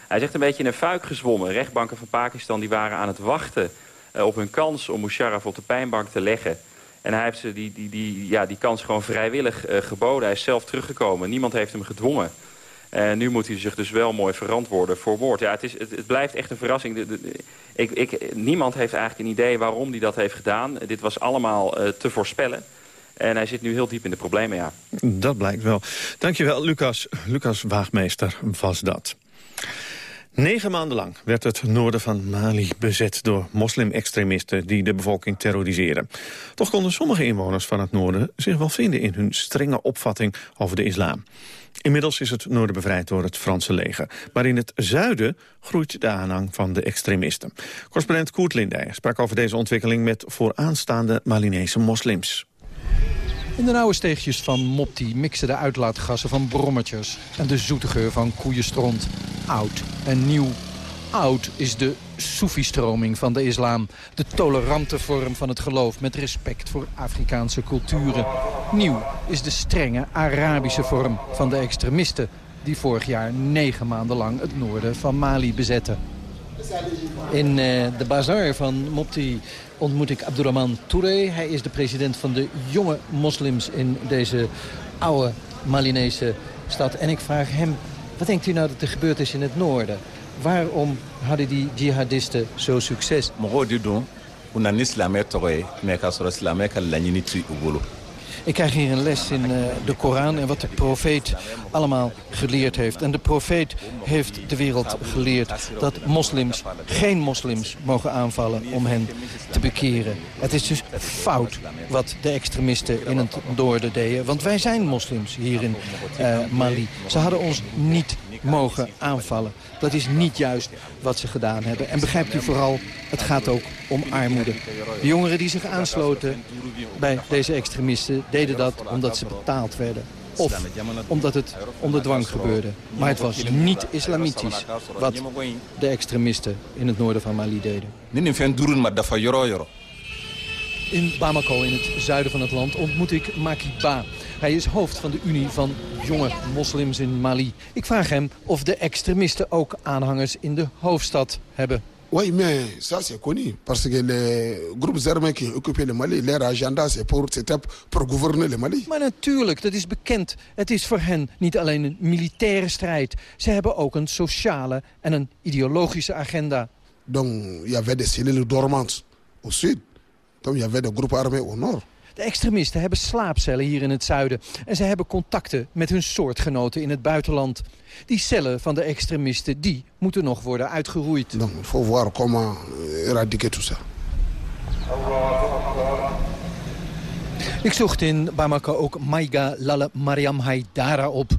Hij zegt een beetje in een fuik gezwommen. Rechtbanken van Pakistan die waren aan het wachten eh, op hun kans... om Musharraf op de pijnbank te leggen. En hij heeft ze die, die, die, ja, die kans gewoon vrijwillig eh, geboden. Hij is zelf teruggekomen. Niemand heeft hem gedwongen. En nu moet hij zich dus wel mooi verantwoorden voor woord. Ja, het, is, het, blijft echt een verrassing. Ik, ik, niemand heeft eigenlijk een idee waarom hij dat heeft gedaan. Dit was allemaal eh, te voorspellen. En hij zit nu heel diep in de problemen, ja. Dat blijkt wel. Dankjewel, Lucas. Lucas Waagmeester was dat. Negen maanden lang werd het noorden van Mali bezet door moslim-extremisten die de bevolking terroriseren. Toch konden sommige inwoners van het noorden zich wel vinden in hun strenge opvatting over de islam. Inmiddels is het noorden bevrijd door het Franse leger. Maar in het zuiden groeit de aanhang van de extremisten. Correspondent Koert Lindijer sprak over deze ontwikkeling met vooraanstaande Malinese moslims. In de nauwe steegjes van Mopti mixen de uitlaatgassen van brommetjes... en de zoete geur van koeienstront. Oud en nieuw. Oud is de Soefi-stroming van de islam. De tolerante vorm van het geloof met respect voor Afrikaanse culturen. Nieuw is de strenge Arabische vorm van de extremisten... die vorig jaar negen maanden lang het noorden van Mali bezetten. In eh, de bazaar van Mopti ontmoet ik Abdurrahman Touré. Hij is de president van de jonge moslims in deze oude Malinese stad. En ik vraag hem, wat denkt u nou dat er gebeurd is in het noorden? Waarom hadden die jihadisten zo succes? mɔgɔw de don u na ni silamɛ tɔgɔ ye mɛ k'a sɔrɔ silamɛ ka Ik krijg hier een les in eh, de Koran en wat de profeet allemaal geleerd heeft. En de profeet heeft de wereld geleerd dat moslims geen moslims mogen aanvallen om hen te bekeren. Het is dus fout wat de extremisten in het noorden deden. Want wij zijn moslims hier in eh, Mali. Ze hadden ons niet mogen aanvallen. Dat is niet juist wat ze gedaan hebben. En begrijpt u vooral, het gaat ook om armoede. De jongeren die zich aansloten bij deze extremisten deden dat omdat ze betaald werden. Of omdat het onder dwang gebeurde. Maar het was niet islamitisch wat de extremisten in het noorden van Mali deden. In Bamako, in het zuiden van het land, ontmoet ik Makiba. Hij is hoofd van de Unie van jonge moslims in Mali. Ik vraag hem of de extremisten ook aanhangers in de hoofdstad hebben. Oui, mais ça c'est connu, parce que les groupes armés qui occupaient le Mali, leur agenda c'est pour, c'était pour gouverner le Mali. Maar natuurlijk, dat is bekend. Het is voor hen niet alleen een militaire strijd. Ze hebben ook een sociale en een ideologische agenda. Donc il y avait des cellules dormantes au sud, comme il y avait des groupes armés au nord. De extremisten hebben slaapcellen hier in het zuiden. En ze hebben contacten met hun soortgenoten in het buitenland. Die cellen van de extremisten, die moeten nog worden uitgeroeid. Il faut voir comment éradiquer tout ça. Ik zocht in Bamako ook Maiga Lale Mariam Haidara op.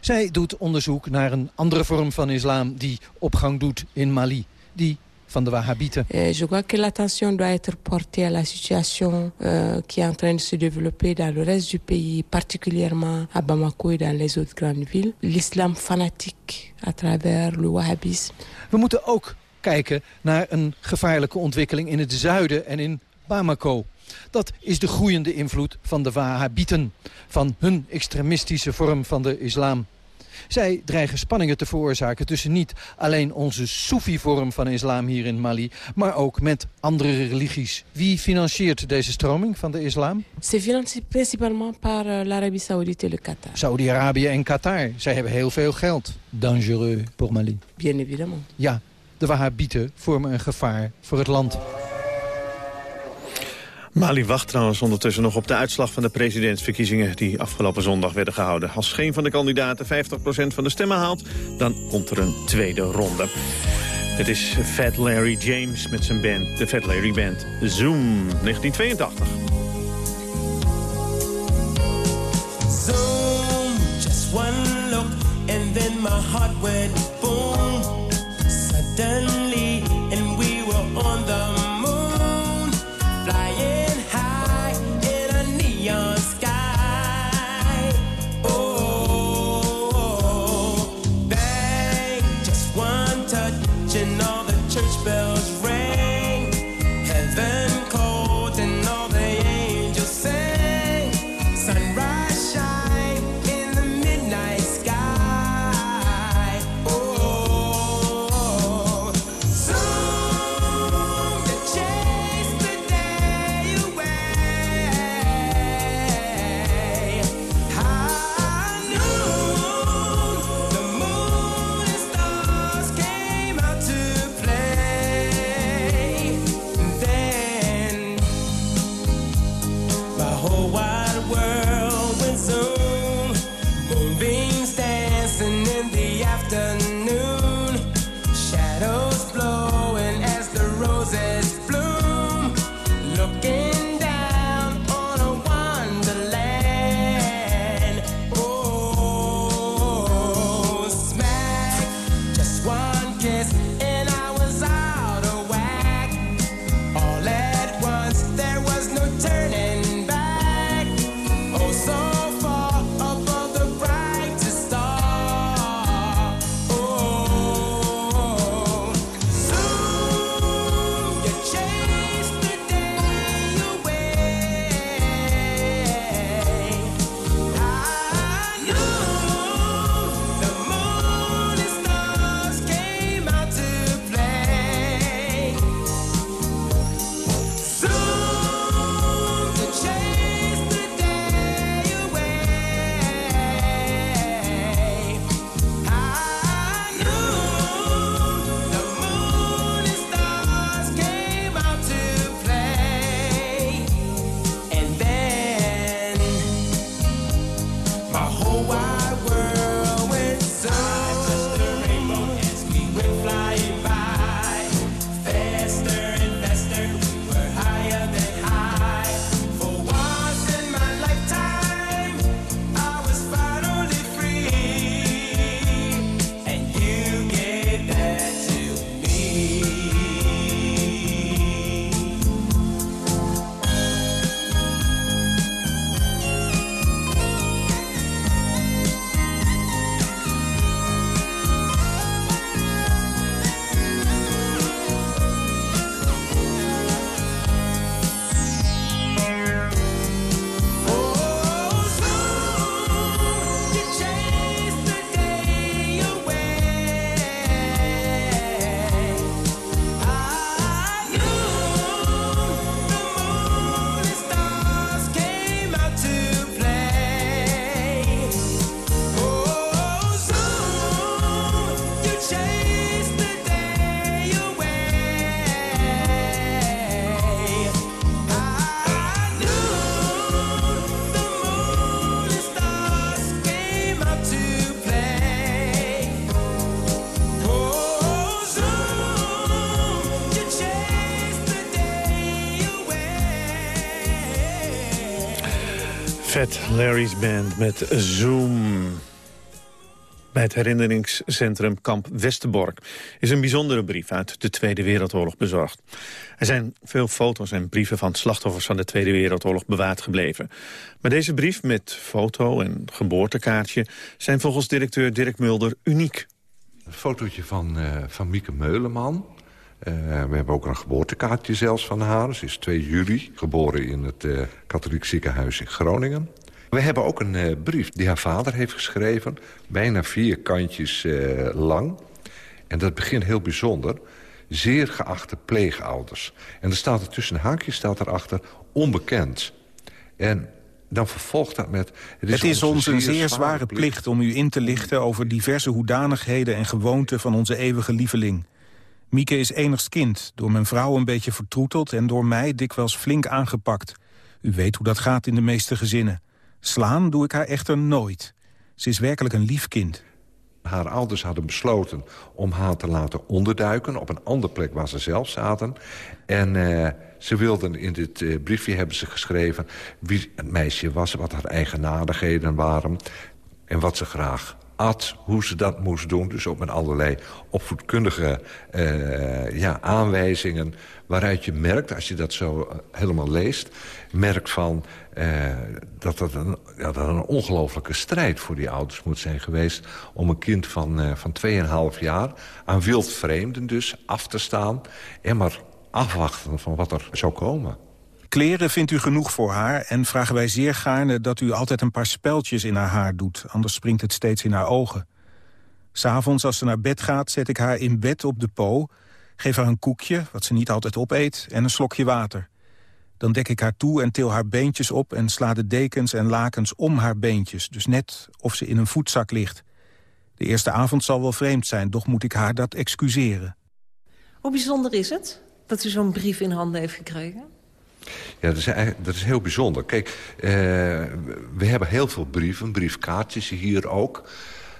Zij doet onderzoek naar een andere vorm van islam die opgang doet in Mali. Die van de Wahhabieten. Euh, je crois que l'attention doit être portée à la situation euh, qui est en train de se développer dans le reste du pays, particulièrement à Bamako et dans les autres grandes villes. L'islam fanatique à travers le wahhabisme. We moeten ook kijken naar een gevaarlijke ontwikkeling in het zuiden en in Bamako. Dat is de groeiende invloed van de Wahhabieten, van hun extremistische vorm van de islam. Zij dreigen spanningen te veroorzaken tussen niet alleen onze Soefi-vorm van islam hier in Mali, maar ook met andere religies. Wie financiert deze stroming van de islam? C'est financé principalement par euh, l'Arabie saoudite et le Qatar. Saudi-Arabië en Qatar. Zij hebben heel veel geld. Dangereux pour Mali. Bien évidemment. Ja, de Wahhabieten vormen een gevaar voor het land. Mali wacht trouwens ondertussen nog op de uitslag van de presidentsverkiezingen... die afgelopen zondag werden gehouden. Als geen van de kandidaten 50% van de stemmen haalt... dan komt er een tweede ronde. Het is Fat Larry James met zijn band, de Fat Larry Band. Zoom, 1982. Zoom, just one look, and then my heart went boom suddenly, and we were on the Vet Larry's Band met Zoom. Bij het herinneringscentrum Kamp Westerbork is een bijzondere brief uit de Tweede Wereldoorlog bezorgd. Er zijn veel foto's en brieven van slachtoffers van de Tweede Wereldoorlog bewaard gebleven. Maar deze brief met foto en geboortekaartje zijn volgens directeur Dirk Mulder uniek. Een fotootje van, eh, van Mieke Meuleman. Eh, we hebben ook een geboortekaartje zelfs van haar. Ze is 2 juli, geboren in het eh, katholiek ziekenhuis in Groningen. We hebben ook een eh, brief die haar vader heeft geschreven. Bijna vier kantjes lang. En dat begint heel bijzonder. Zeer geachte pleegouders. En er staat er tussen haakjes staat erachter onbekend. En dan vervolgt dat met... Het is ons een zeer zware plicht om u in te lichten over diverse hoedanigheden en gewoonten van onze eeuwige lieveling. Mieke is enigst kind, door mijn vrouw een beetje vertroeteld en door mij dikwijls flink aangepakt. U weet hoe dat gaat in de meeste gezinnen. Slaan doe ik haar echter nooit. Ze is werkelijk een lief kind. Haar ouders hadden besloten om haar te laten onderduiken... op een andere plek waar ze zelf zaten. En eh, ze wilden in dit eh, briefje hebben ze geschreven... wie het meisje was, wat haar eigenaardigheden waren... en wat ze graag at hoe ze dat moest doen. Dus ook met allerlei opvoedkundige eh, ja, aanwijzingen... waaruit je merkt, als je dat zo eh, helemaal leest... merkt van eh, dat dat een, ja, dat een ongelofelijke strijd voor die ouders moet zijn geweest... om een kind van, eh van 2,5 jaar aan wildvreemden dus af te staan... en maar afwachten van wat er zou komen. Kleren vindt u genoeg voor haar en vragen wij zeer gaarne dat u altijd een paar speltjes in haar haar doet. Anders springt het steeds in haar ogen. S'avonds als ze naar bed gaat zet ik haar in bed op de po. Geef haar een koekje, wat ze niet altijd opeet, en een slokje water. Dan dek ik haar toe en til haar beentjes op en sla de dekens en lakens om haar beentjes. Dus net of ze in een voetzak ligt. De eerste avond zal wel vreemd zijn, doch moet ik haar dat excuseren. Hoe bijzonder is het dat u zo'n brief in handen heeft gekregen? Ja, dat is, eigenlijk- dat is heel bijzonder. Kijk, eh, we hebben heel veel brieven, briefkaartjes hier ook.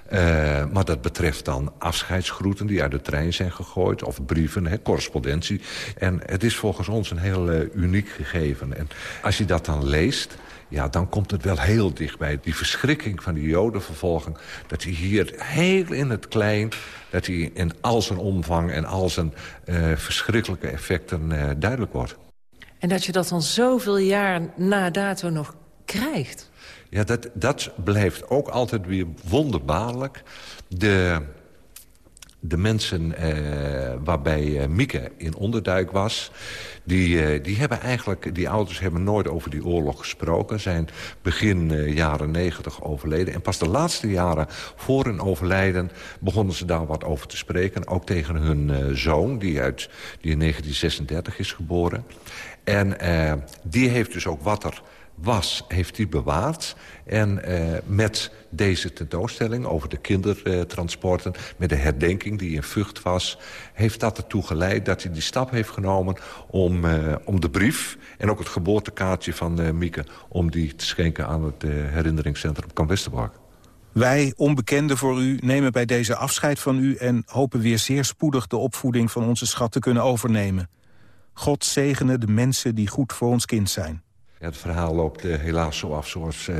Eh, maar dat betreft dan afscheidsgroeten die uit de trein zijn gegooid... of brieven, hè, correspondentie. En het is volgens ons een heel eh, uniek gegeven. En als je dat dan leest... Ja, dan komt het wel heel dichtbij. Die verschrikking van die jodenvervolging... dat die hier heel in het klein... dat die in al zijn omvang en al zijn verschrikkelijke effecten duidelijk wordt. En dat je dat dan zoveel jaar na dato nog krijgt. Ja, dat, dat blijft ook altijd weer wonderbaarlijk. De, de mensen eh, waarbij eh, Mieke in onderduik was... Die, eh, die hebben eigenlijk, die ouders hebben nooit over die oorlog gesproken. Zijn begin eh, jaren negentig overleden. En pas de laatste jaren voor hun overlijden begonnen ze daar wat over te spreken. Ook tegen hun zoon, die, uit, die in 1936 is geboren. En eh, die heeft dus ook wat er was, heeft hij bewaard. En eh, met deze tentoonstelling over de kindertransporten... met de herdenking die in Vught was... heeft dat ertoe geleid dat hij die stap heeft genomen... om, eh, om de brief en ook het geboortekaartje van eh, Mieke... om die te schenken aan het herinneringscentrum Kamp Westerbork. Wij, onbekenden voor u, nemen bij deze afscheid van u... en hopen weer zeer spoedig de opvoeding van onze schat te kunnen overnemen. God zegene de mensen die goed voor ons kind zijn. Het verhaal loopt eh, helaas zo af zoals eh,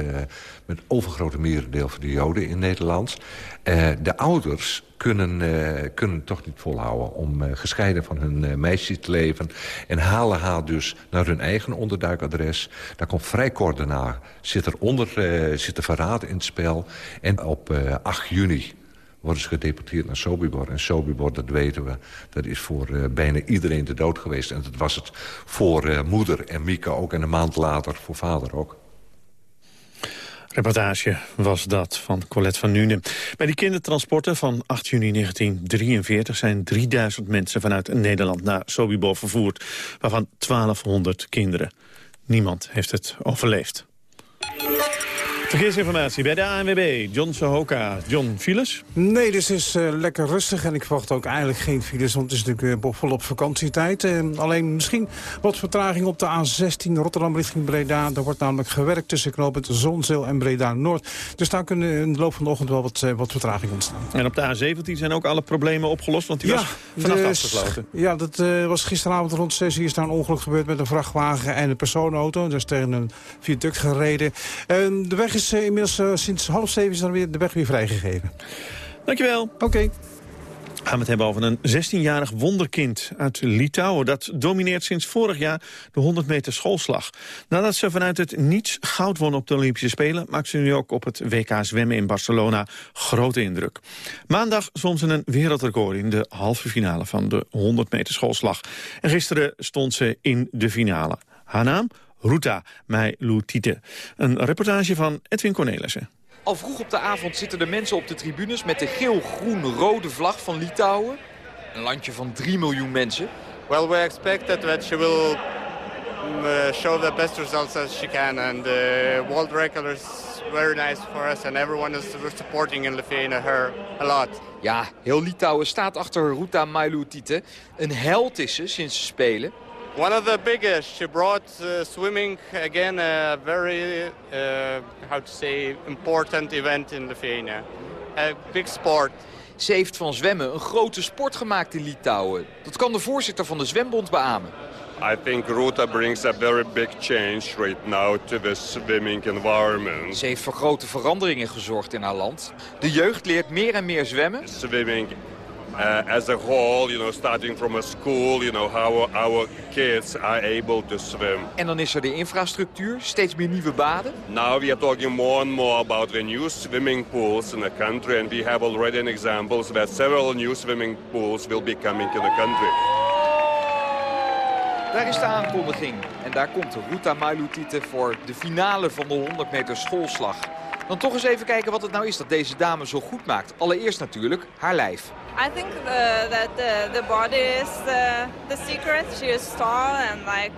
met overgrote merendeel van de Joden in Nederland. Eh, de ouders kunnen, eh, kunnen toch niet volhouden om gescheiden van hun meisje te leven. En halen haar dus naar hun eigen onderduikadres. Daar komt vrij kort daarna, zit er onder, zit er verraad in het spel. En op eh, 8 juni worden ze gedeporteerd naar Sobibor. En Sobibor, dat weten we, dat is voor eh, bijna iedereen de dood geweest. En dat was het voor eh, moeder en Mieke ook. En een maand later voor vader ook. Reportage was dat van Colette van Nuenen. Bij die kindertransporten van 8 juni 1943 zijn 3000 mensen vanuit Nederland naar Sobibor vervoerd, waarvan 1200 kinderen. Niemand heeft het overleefd. Verkeersinformatie bij de ANWB, John Sohoka. John, files? Nee, dus het is eh, lekker rustig en ik verwacht ook eigenlijk geen files, want het is natuurlijk weer volop vakantietijd. Alleen misschien wat vertraging op de A16 Rotterdam richting Breda. Daar wordt namelijk gewerkt tussen knooppunt Zonzeel en Breda-Noord. Dus daar kunnen in de loop van de ochtend wel wat, eh, wat vertraging ontstaan. En op de A17 zijn ook alle problemen opgelost, want die was vannacht dus- afgesloten. Ja, dat was gisteravond rond 6 uur is daar een ongeluk gebeurd met een vrachtwagen en een personenauto. Dat is tegen een viaduct gereden. En de weg is eh, inmiddels eh, sinds half zeven is dan weer de weg weer vrijgegeven. Dankjewel. Oké. gaan we het hebben over een 16-jarig wonderkind uit Litouwen. Dat domineert sinds vorig jaar de 100 meter schoolslag. Nadat ze vanuit het niets goud won op de Olympische Spelen... maakt ze nu ook op het WK zwemmen in Barcelona grote indruk. Maandag zwom ze een wereldrecord in de halve finale van de 100 meter schoolslag. En gisteren stond ze in de finale. Haar naam? Ruta Meilutite. Een reportage van Edwin Cornelissen. Al vroeg op de avond zitten de mensen op de tribunes met de geel-groen-rode vlag van Litouwen. Een landje van 3 miljoen mensen. Well, we expected that she will mm, uh, show the best results as she can, and the world record is very nice for us, and everyone is supporting in Lithuania her a lot. Ja, heel Litouwen staat achter Ruta Mailuutite. Een held is ze sinds ze spelen. One of the biggest. She brought uh, swimming again a very, uh, how to say, important event in Lithuania. A big sport. Ze heeft van zwemmen een grote sport gemaakt in Litouwen. Dat kan de voorzitter van de zwembond beamen. I think Ruta brings a very big change right now to the swimming environment. Ze heeft voor grote veranderingen gezorgd in haar land. De jeugd leert meer en meer zwemmen. Swimming uh, as a whole, you know, starting from a school, you know, how our kids are able to swim. En dan is er de infrastructuur, steeds meer nieuwe baden. Now we are talking more and more about the new swimming pools in the country, and we have already an examples that several new swimming pools will be coming in the country. Daar is de aankondiging. En daar komt Ruta Mailutite voor de finale van de 100 meter schoolslag. Dan toch eens even kijken wat het nou is dat deze dame zo goed maakt. Allereerst natuurlijk haar lijf. I think the, that the, the body is the, the secret. She is tall and like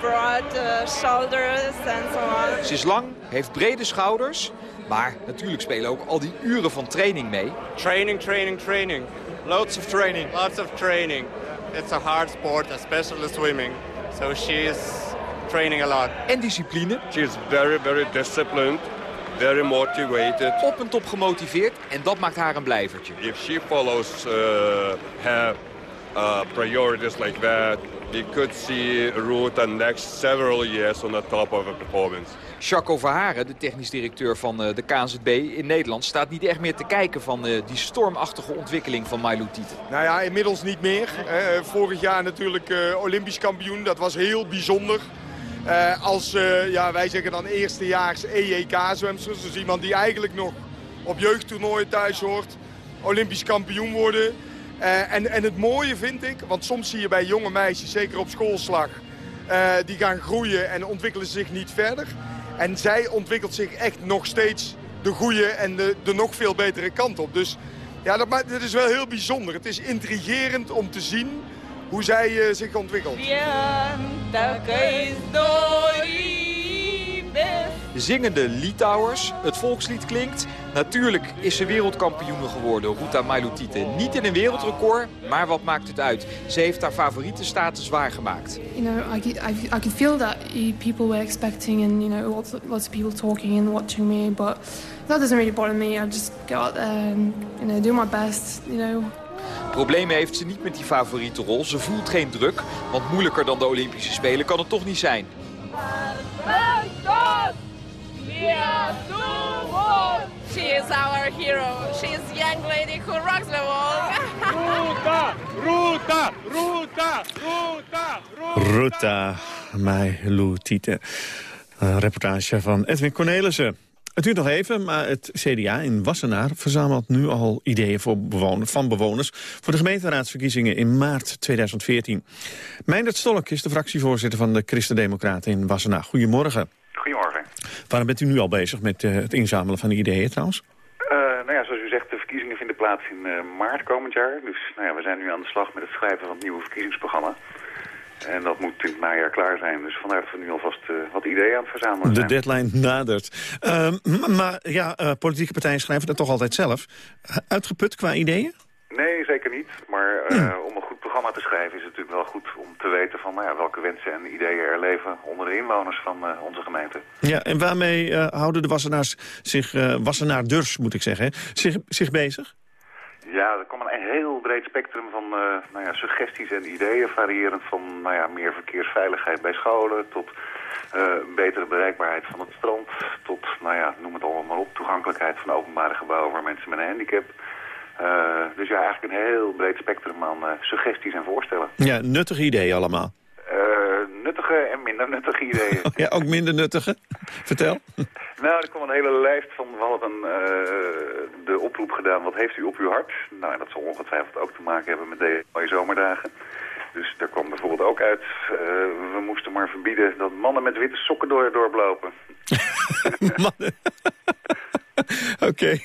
broad uh, shoulders and so on. Ze is lang, heeft brede schouders. Maar natuurlijk spelen ook al die uren van training mee. Training, training, training. Lots of training. Lots of training. It's a hard sport, especially swimming. So she is training a lot. En discipline. She is very, very disciplined, very motivated. Op en top gemotiveerd en dat maakt haar een blijvertje. If she follows uh, her uh, priorities like that, we could see Ruta next several years on the top of her performance. Jacques Verharen, de technisch directeur van eh, de KNZB in Nederland... staat niet echt meer te kijken van eh, die stormachtige ontwikkeling van Mailou Tite. Nou ja, inmiddels niet meer. Vorig jaar natuurlijk eh, Olympisch kampioen. Dat was heel bijzonder. Eh, als, eh, ja, wij zeggen dan eerstejaars EJK-zwemsters. Dus iemand die eigenlijk nog op jeugdtoernooien thuis hoort. Olympisch kampioen worden. Eh, en, en het mooie vind ik, want soms zie je bij jonge meisjes, zeker op schoolslag... die gaan groeien en ontwikkelen zich niet verder. En zij ontwikkelt zich echt nog steeds de goede en de, de nog veel betere kant op. Dus ja, dat, dat is wel heel bijzonder. Het is intrigerend om te zien hoe zij eh, zich ontwikkelt. Zingende Litouwers, het volkslied klinkt. Natuurlijk is ze wereldkampioene geworden, Ruta Mailutite. Niet in een wereldrecord, maar wat maakt het uit? Ze heeft haar favoriete status waargemaakt. You know, I could, I, I could feel that people were expecting and, you know, lots, lots of people talking and watching me, but that doesn't really bother me. I just go out there and, you know, do my best, you know. Problemen heeft ze niet met die favoriete rol. Ze voelt geen druk, want moeilijker dan de Olympische Spelen kan het toch niet zijn. She is our hero. She is a young lady who rocks the world. Ruta, Ruta, Ruta, Ruta, Ruta Mailutite. Een reportage van Edwin Cornelissen. Het duurt nog even, maar het CDA in Wassenaar verzamelt nu al ideeën voor bewoners, van bewoners voor de gemeenteraadsverkiezingen in maart 2014. Meindert Stolk is de fractievoorzitter van de Christen-Democraten in Wassenaar. Goedemorgen. Goedemorgen. Waarom bent u nu al bezig met eh, het inzamelen van die ideeën trouwens? Eh, nou ja, zoals u zegt, de verkiezingen vinden plaats in eh, maart komend jaar. Dus nou ja, we zijn nu aan de slag met het schrijven van het nieuwe verkiezingsprogramma. En dat moet in het najaar klaar zijn. Dus vandaar dat we nu alvast eh, wat ideeën aan het verzamelen De zijn. deadline nadert. Ehm, maar ja, eh, politieke partijen schrijven dat toch altijd zelf. Uitgeput qua ideeën? Nee, zeker niet. Maar eh, om een goed programma te schrijven is het natuurlijk wel goed om te weten van nou ja, welke wensen en ideeën er leven onder de inwoners van onze gemeente. Ja, en waarmee houden de Wassenaars zich, Wassenaarders moet ik zeggen, zich, zich bezig? Ja, er komt een heel breed spectrum van eh, nou ja, suggesties en ideeën, variërend van nou ja, meer verkeersveiligheid bij scholen tot eh, betere bereikbaarheid van het strand, tot, nou ja, noem het allemaal maar op, toegankelijkheid van openbare gebouwen waar mensen met een handicap. Eh, dus ja, eigenlijk een heel breed spectrum aan suggesties en voorstellen. Ja, nuttige ideeën allemaal. Nuttige en minder nuttige ideeën. Ja, ook minder nuttige. Vertel. Nou, er kwam een hele lijst van, we hadden een, eh, de oproep gedaan, wat heeft u op uw hart? Nou, en dat zal ongetwijfeld ook te maken hebben met deze mooie zomerdagen. Dus daar kwam bijvoorbeeld ook uit, eh, we moesten maar verbieden dat mannen met witte sokken door, doorlopen. Mannen. Oké.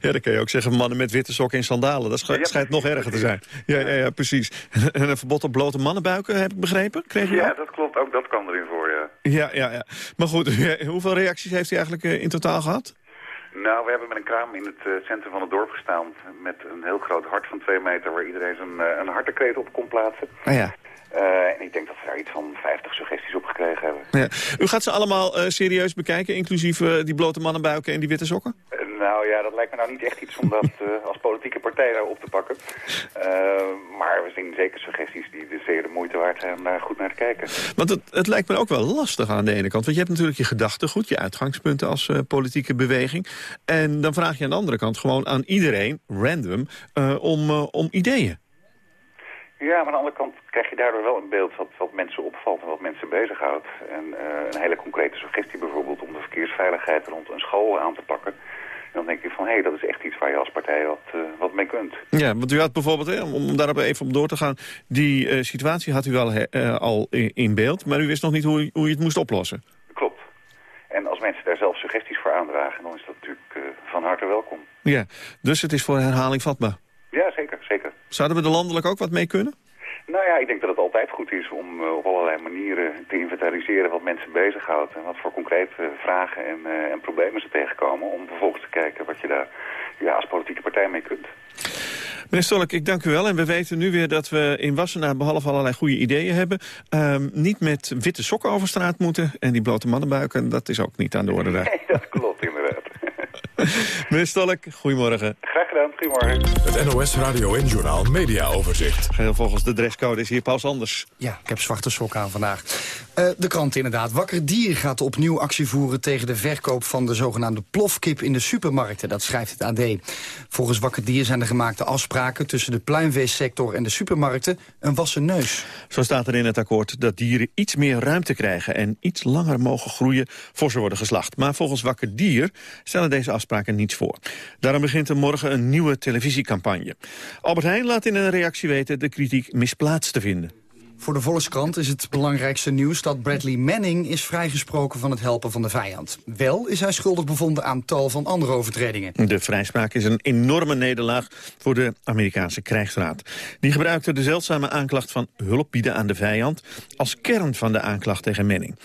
Ja, dan kun je ook zeggen mannen met witte sokken en sandalen. Dat schijnt, Ja, nog erger te zijn. Ja, ja, ja, precies. En een verbod op blote mannenbuiken, heb ik begrepen? Kreeg Ja, dat klopt, ook dat kwam erin voor, ja. Ja, ja, ja. Maar goed, hoeveel reacties heeft u eigenlijk eh, in totaal gehad? Nou, we hebben met een kraam in het eh, centrum van het dorp gestaan met een heel groot hart van twee meter waar iedereen zijn, eh, een hartekreet op kon plaatsen. Ah ja. Eh, en ik denk dat we daar iets van 50 suggesties op gekregen hebben. ja. U gaat ze allemaal eh, serieus bekijken, inclusief eh, die blote mannenbuiken en die witte sokken? Nou ja, dat lijkt me nou niet echt iets om dat als politieke partij daar op te pakken. Maar we zien zeker suggesties die de zeer de moeite waard zijn om daar goed naar te kijken. Want het, het lijkt me ook wel lastig aan de ene kant. Want je hebt natuurlijk je gedachtegoed, je uitgangspunten als politieke beweging. En dan vraag je aan de andere kant gewoon aan iedereen, random, om, om ideeën. Ja, maar aan de andere kant krijg je daardoor wel een beeld wat, wat mensen opvalt en wat mensen bezighoudt. En eh, een hele concrete suggestie bijvoorbeeld om de verkeersveiligheid rond een school aan te pakken. En dan denk je van, hé, hey, dat is echt iets waar je als partij wat, eh, wat mee kunt. Ja, want u had bijvoorbeeld, hè, om, om daarop even op door te gaan... die eh, situatie had u al, al in, beeld, maar u wist nog niet hoe, hoe je het moest oplossen. Klopt. En als mensen daar zelf suggesties voor aandragen, dan is dat natuurlijk van harte welkom. Ja, dus het is voor herhaling vatbaar. Zouden we er landelijk ook wat mee kunnen? Nou ja, ik denk dat het altijd goed is om eh, op allerlei manieren te inventariseren wat mensen bezighoudt. En wat voor concrete vragen en, eh, en problemen ze tegenkomen. Om vervolgens te kijken wat je daar ja, als politieke partij mee kunt. Meneer Stolk, ik dank u wel. En we weten nu weer dat we in Wassenaar behalve allerlei goede ideeën hebben... ehm, niet met witte sokken over straat moeten. En die blote mannenbuiken, dat is ook niet aan de orde daar. Nee, dat klopt inderdaad. Meneer Stolk, goedemorgen. Graag goedemorgen. Het NOS Radio en Journaal Media Overzicht. Geheel volgens de dresscode is hier Paul Sanders. Ja, ik heb zwarte sokken aan vandaag. Eh, de krant inderdaad. Wakker Dier gaat opnieuw actie voeren tegen de verkoop van de zogenaamde plofkip in de supermarkten. Dat schrijft het AD. Volgens Wakker Dier zijn de gemaakte afspraken tussen de pluimveesector en de supermarkten een wassen neus. Zo staat er in het akkoord dat dieren iets meer ruimte krijgen... en iets langer mogen groeien voor ze worden geslacht. Maar volgens Wakker Dier stellen deze afspraken niets voor. Daarom begint er morgen een nieuwe televisiecampagne. Albert Heijn laat in een reactie weten de kritiek misplaatst te vinden. Voor de Volkskrant is het belangrijkste nieuws dat Bradley Manning is vrijgesproken van het helpen van de vijand. Wel is hij schuldig bevonden aan tal van andere overtredingen. De vrijspraak is een enorme nederlaag voor de Amerikaanse krijgsraad. Die gebruikte de zeldzame aanklacht van hulp bieden aan de vijand... als kern van de aanklacht tegen Manning.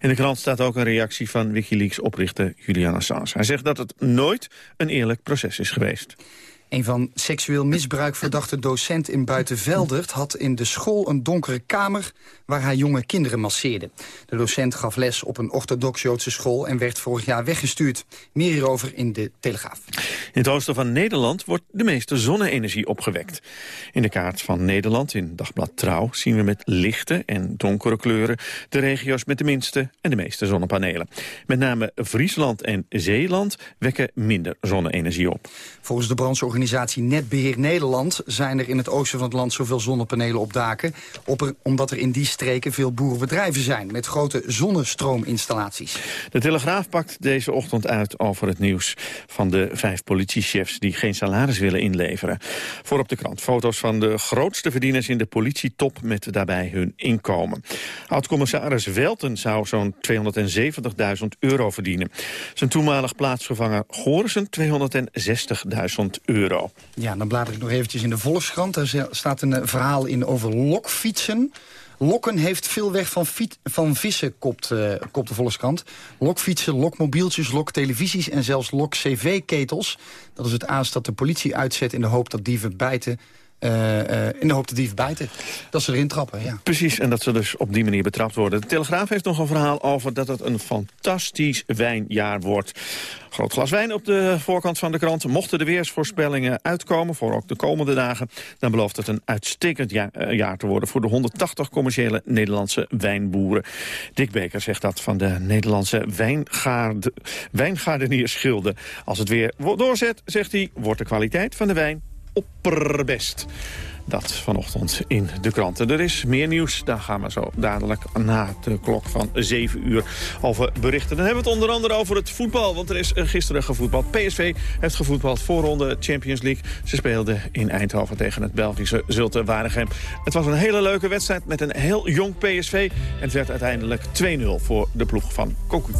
In de krant staat ook een reactie van Wikileaks-oprichter Julian Assange. Hij zegt dat het nooit een eerlijk proces is geweest. Een van seksueel misbruik verdachte docent in Buitenveldert... had in de school een donkere kamer waar hij jonge kinderen masseerde. De docent gaf les op een orthodox-Joodse school... en werd vorig jaar weggestuurd. Meer hierover in de Telegraaf. In het oosten van Nederland wordt de meeste zonne-energie opgewekt. In de kaart van Nederland, in Dagblad Trouw... zien we met lichte en donkere kleuren... de regio's met de minste en de meeste zonnepanelen. Met name Friesland en Zeeland wekken minder zonne-energie op. Volgens de brancheorganisatie Netbeheer Nederland... zijn er in het oosten van het land zoveel zonnepanelen op daken... Omdat er in die streken veel boerenbedrijven zijn... met grote zonnestroominstallaties. De Telegraaf pakt deze ochtend uit over het nieuws van de vijf politiechefs die geen salaris willen inleveren. Voor op de krant foto's van de grootste verdieners in de politietop met daarbij hun inkomen. Oud-commissaris Welten zou zo'n 270.000 euro verdienen. Zijn toenmalig plaatsvervanger Gorissen 260.000 euro. Ja, dan blader ik nog eventjes in de Volkskrant. Daar staat een eh, verhaal in over lokfietsen. Lokken heeft veel weg van, van vissen, uh, kopt de Volkskrant. Lokfietsen, lokmobieltjes, loktelevisies en zelfs lok-cv-ketels. Dat is het aas dat de politie uitzet in de hoop dat dieven bijten... Uh, uh, in de hoop dat dieven bijten. Dat ze erin trappen, ja. Precies, en dat ze dus op die manier betrapt worden. De Telegraaf heeft nog een verhaal over dat het een fantastisch wijnjaar wordt. Groot glas wijn op de voorkant van de krant. Mochten de weersvoorspellingen uitkomen voor ook de komende dagen... dan belooft het een uitstekend uh, jaar te worden... voor de 180 commerciële Nederlandse wijnboeren. Dick Beker zegt dat van de Nederlandse wijngaard, wijngaardeniersgilde. Als het weer doorzet, zegt hij, wordt de kwaliteit van de wijn opperbest. Dat vanochtend in de kranten. Er is meer nieuws, daar gaan we zo dadelijk na de klok van 7 uur over berichten. Dan hebben we het onder andere over het voetbal, want er is gisteren gevoetbald. PSV heeft gevoetbald voorronde Champions League. Ze speelden in Eindhoven tegen het Belgische Zulte Waregem. Het was een hele leuke wedstrijd met een heel jong PSV. En het werd uiteindelijk 2-0 voor de ploeg van Cocu.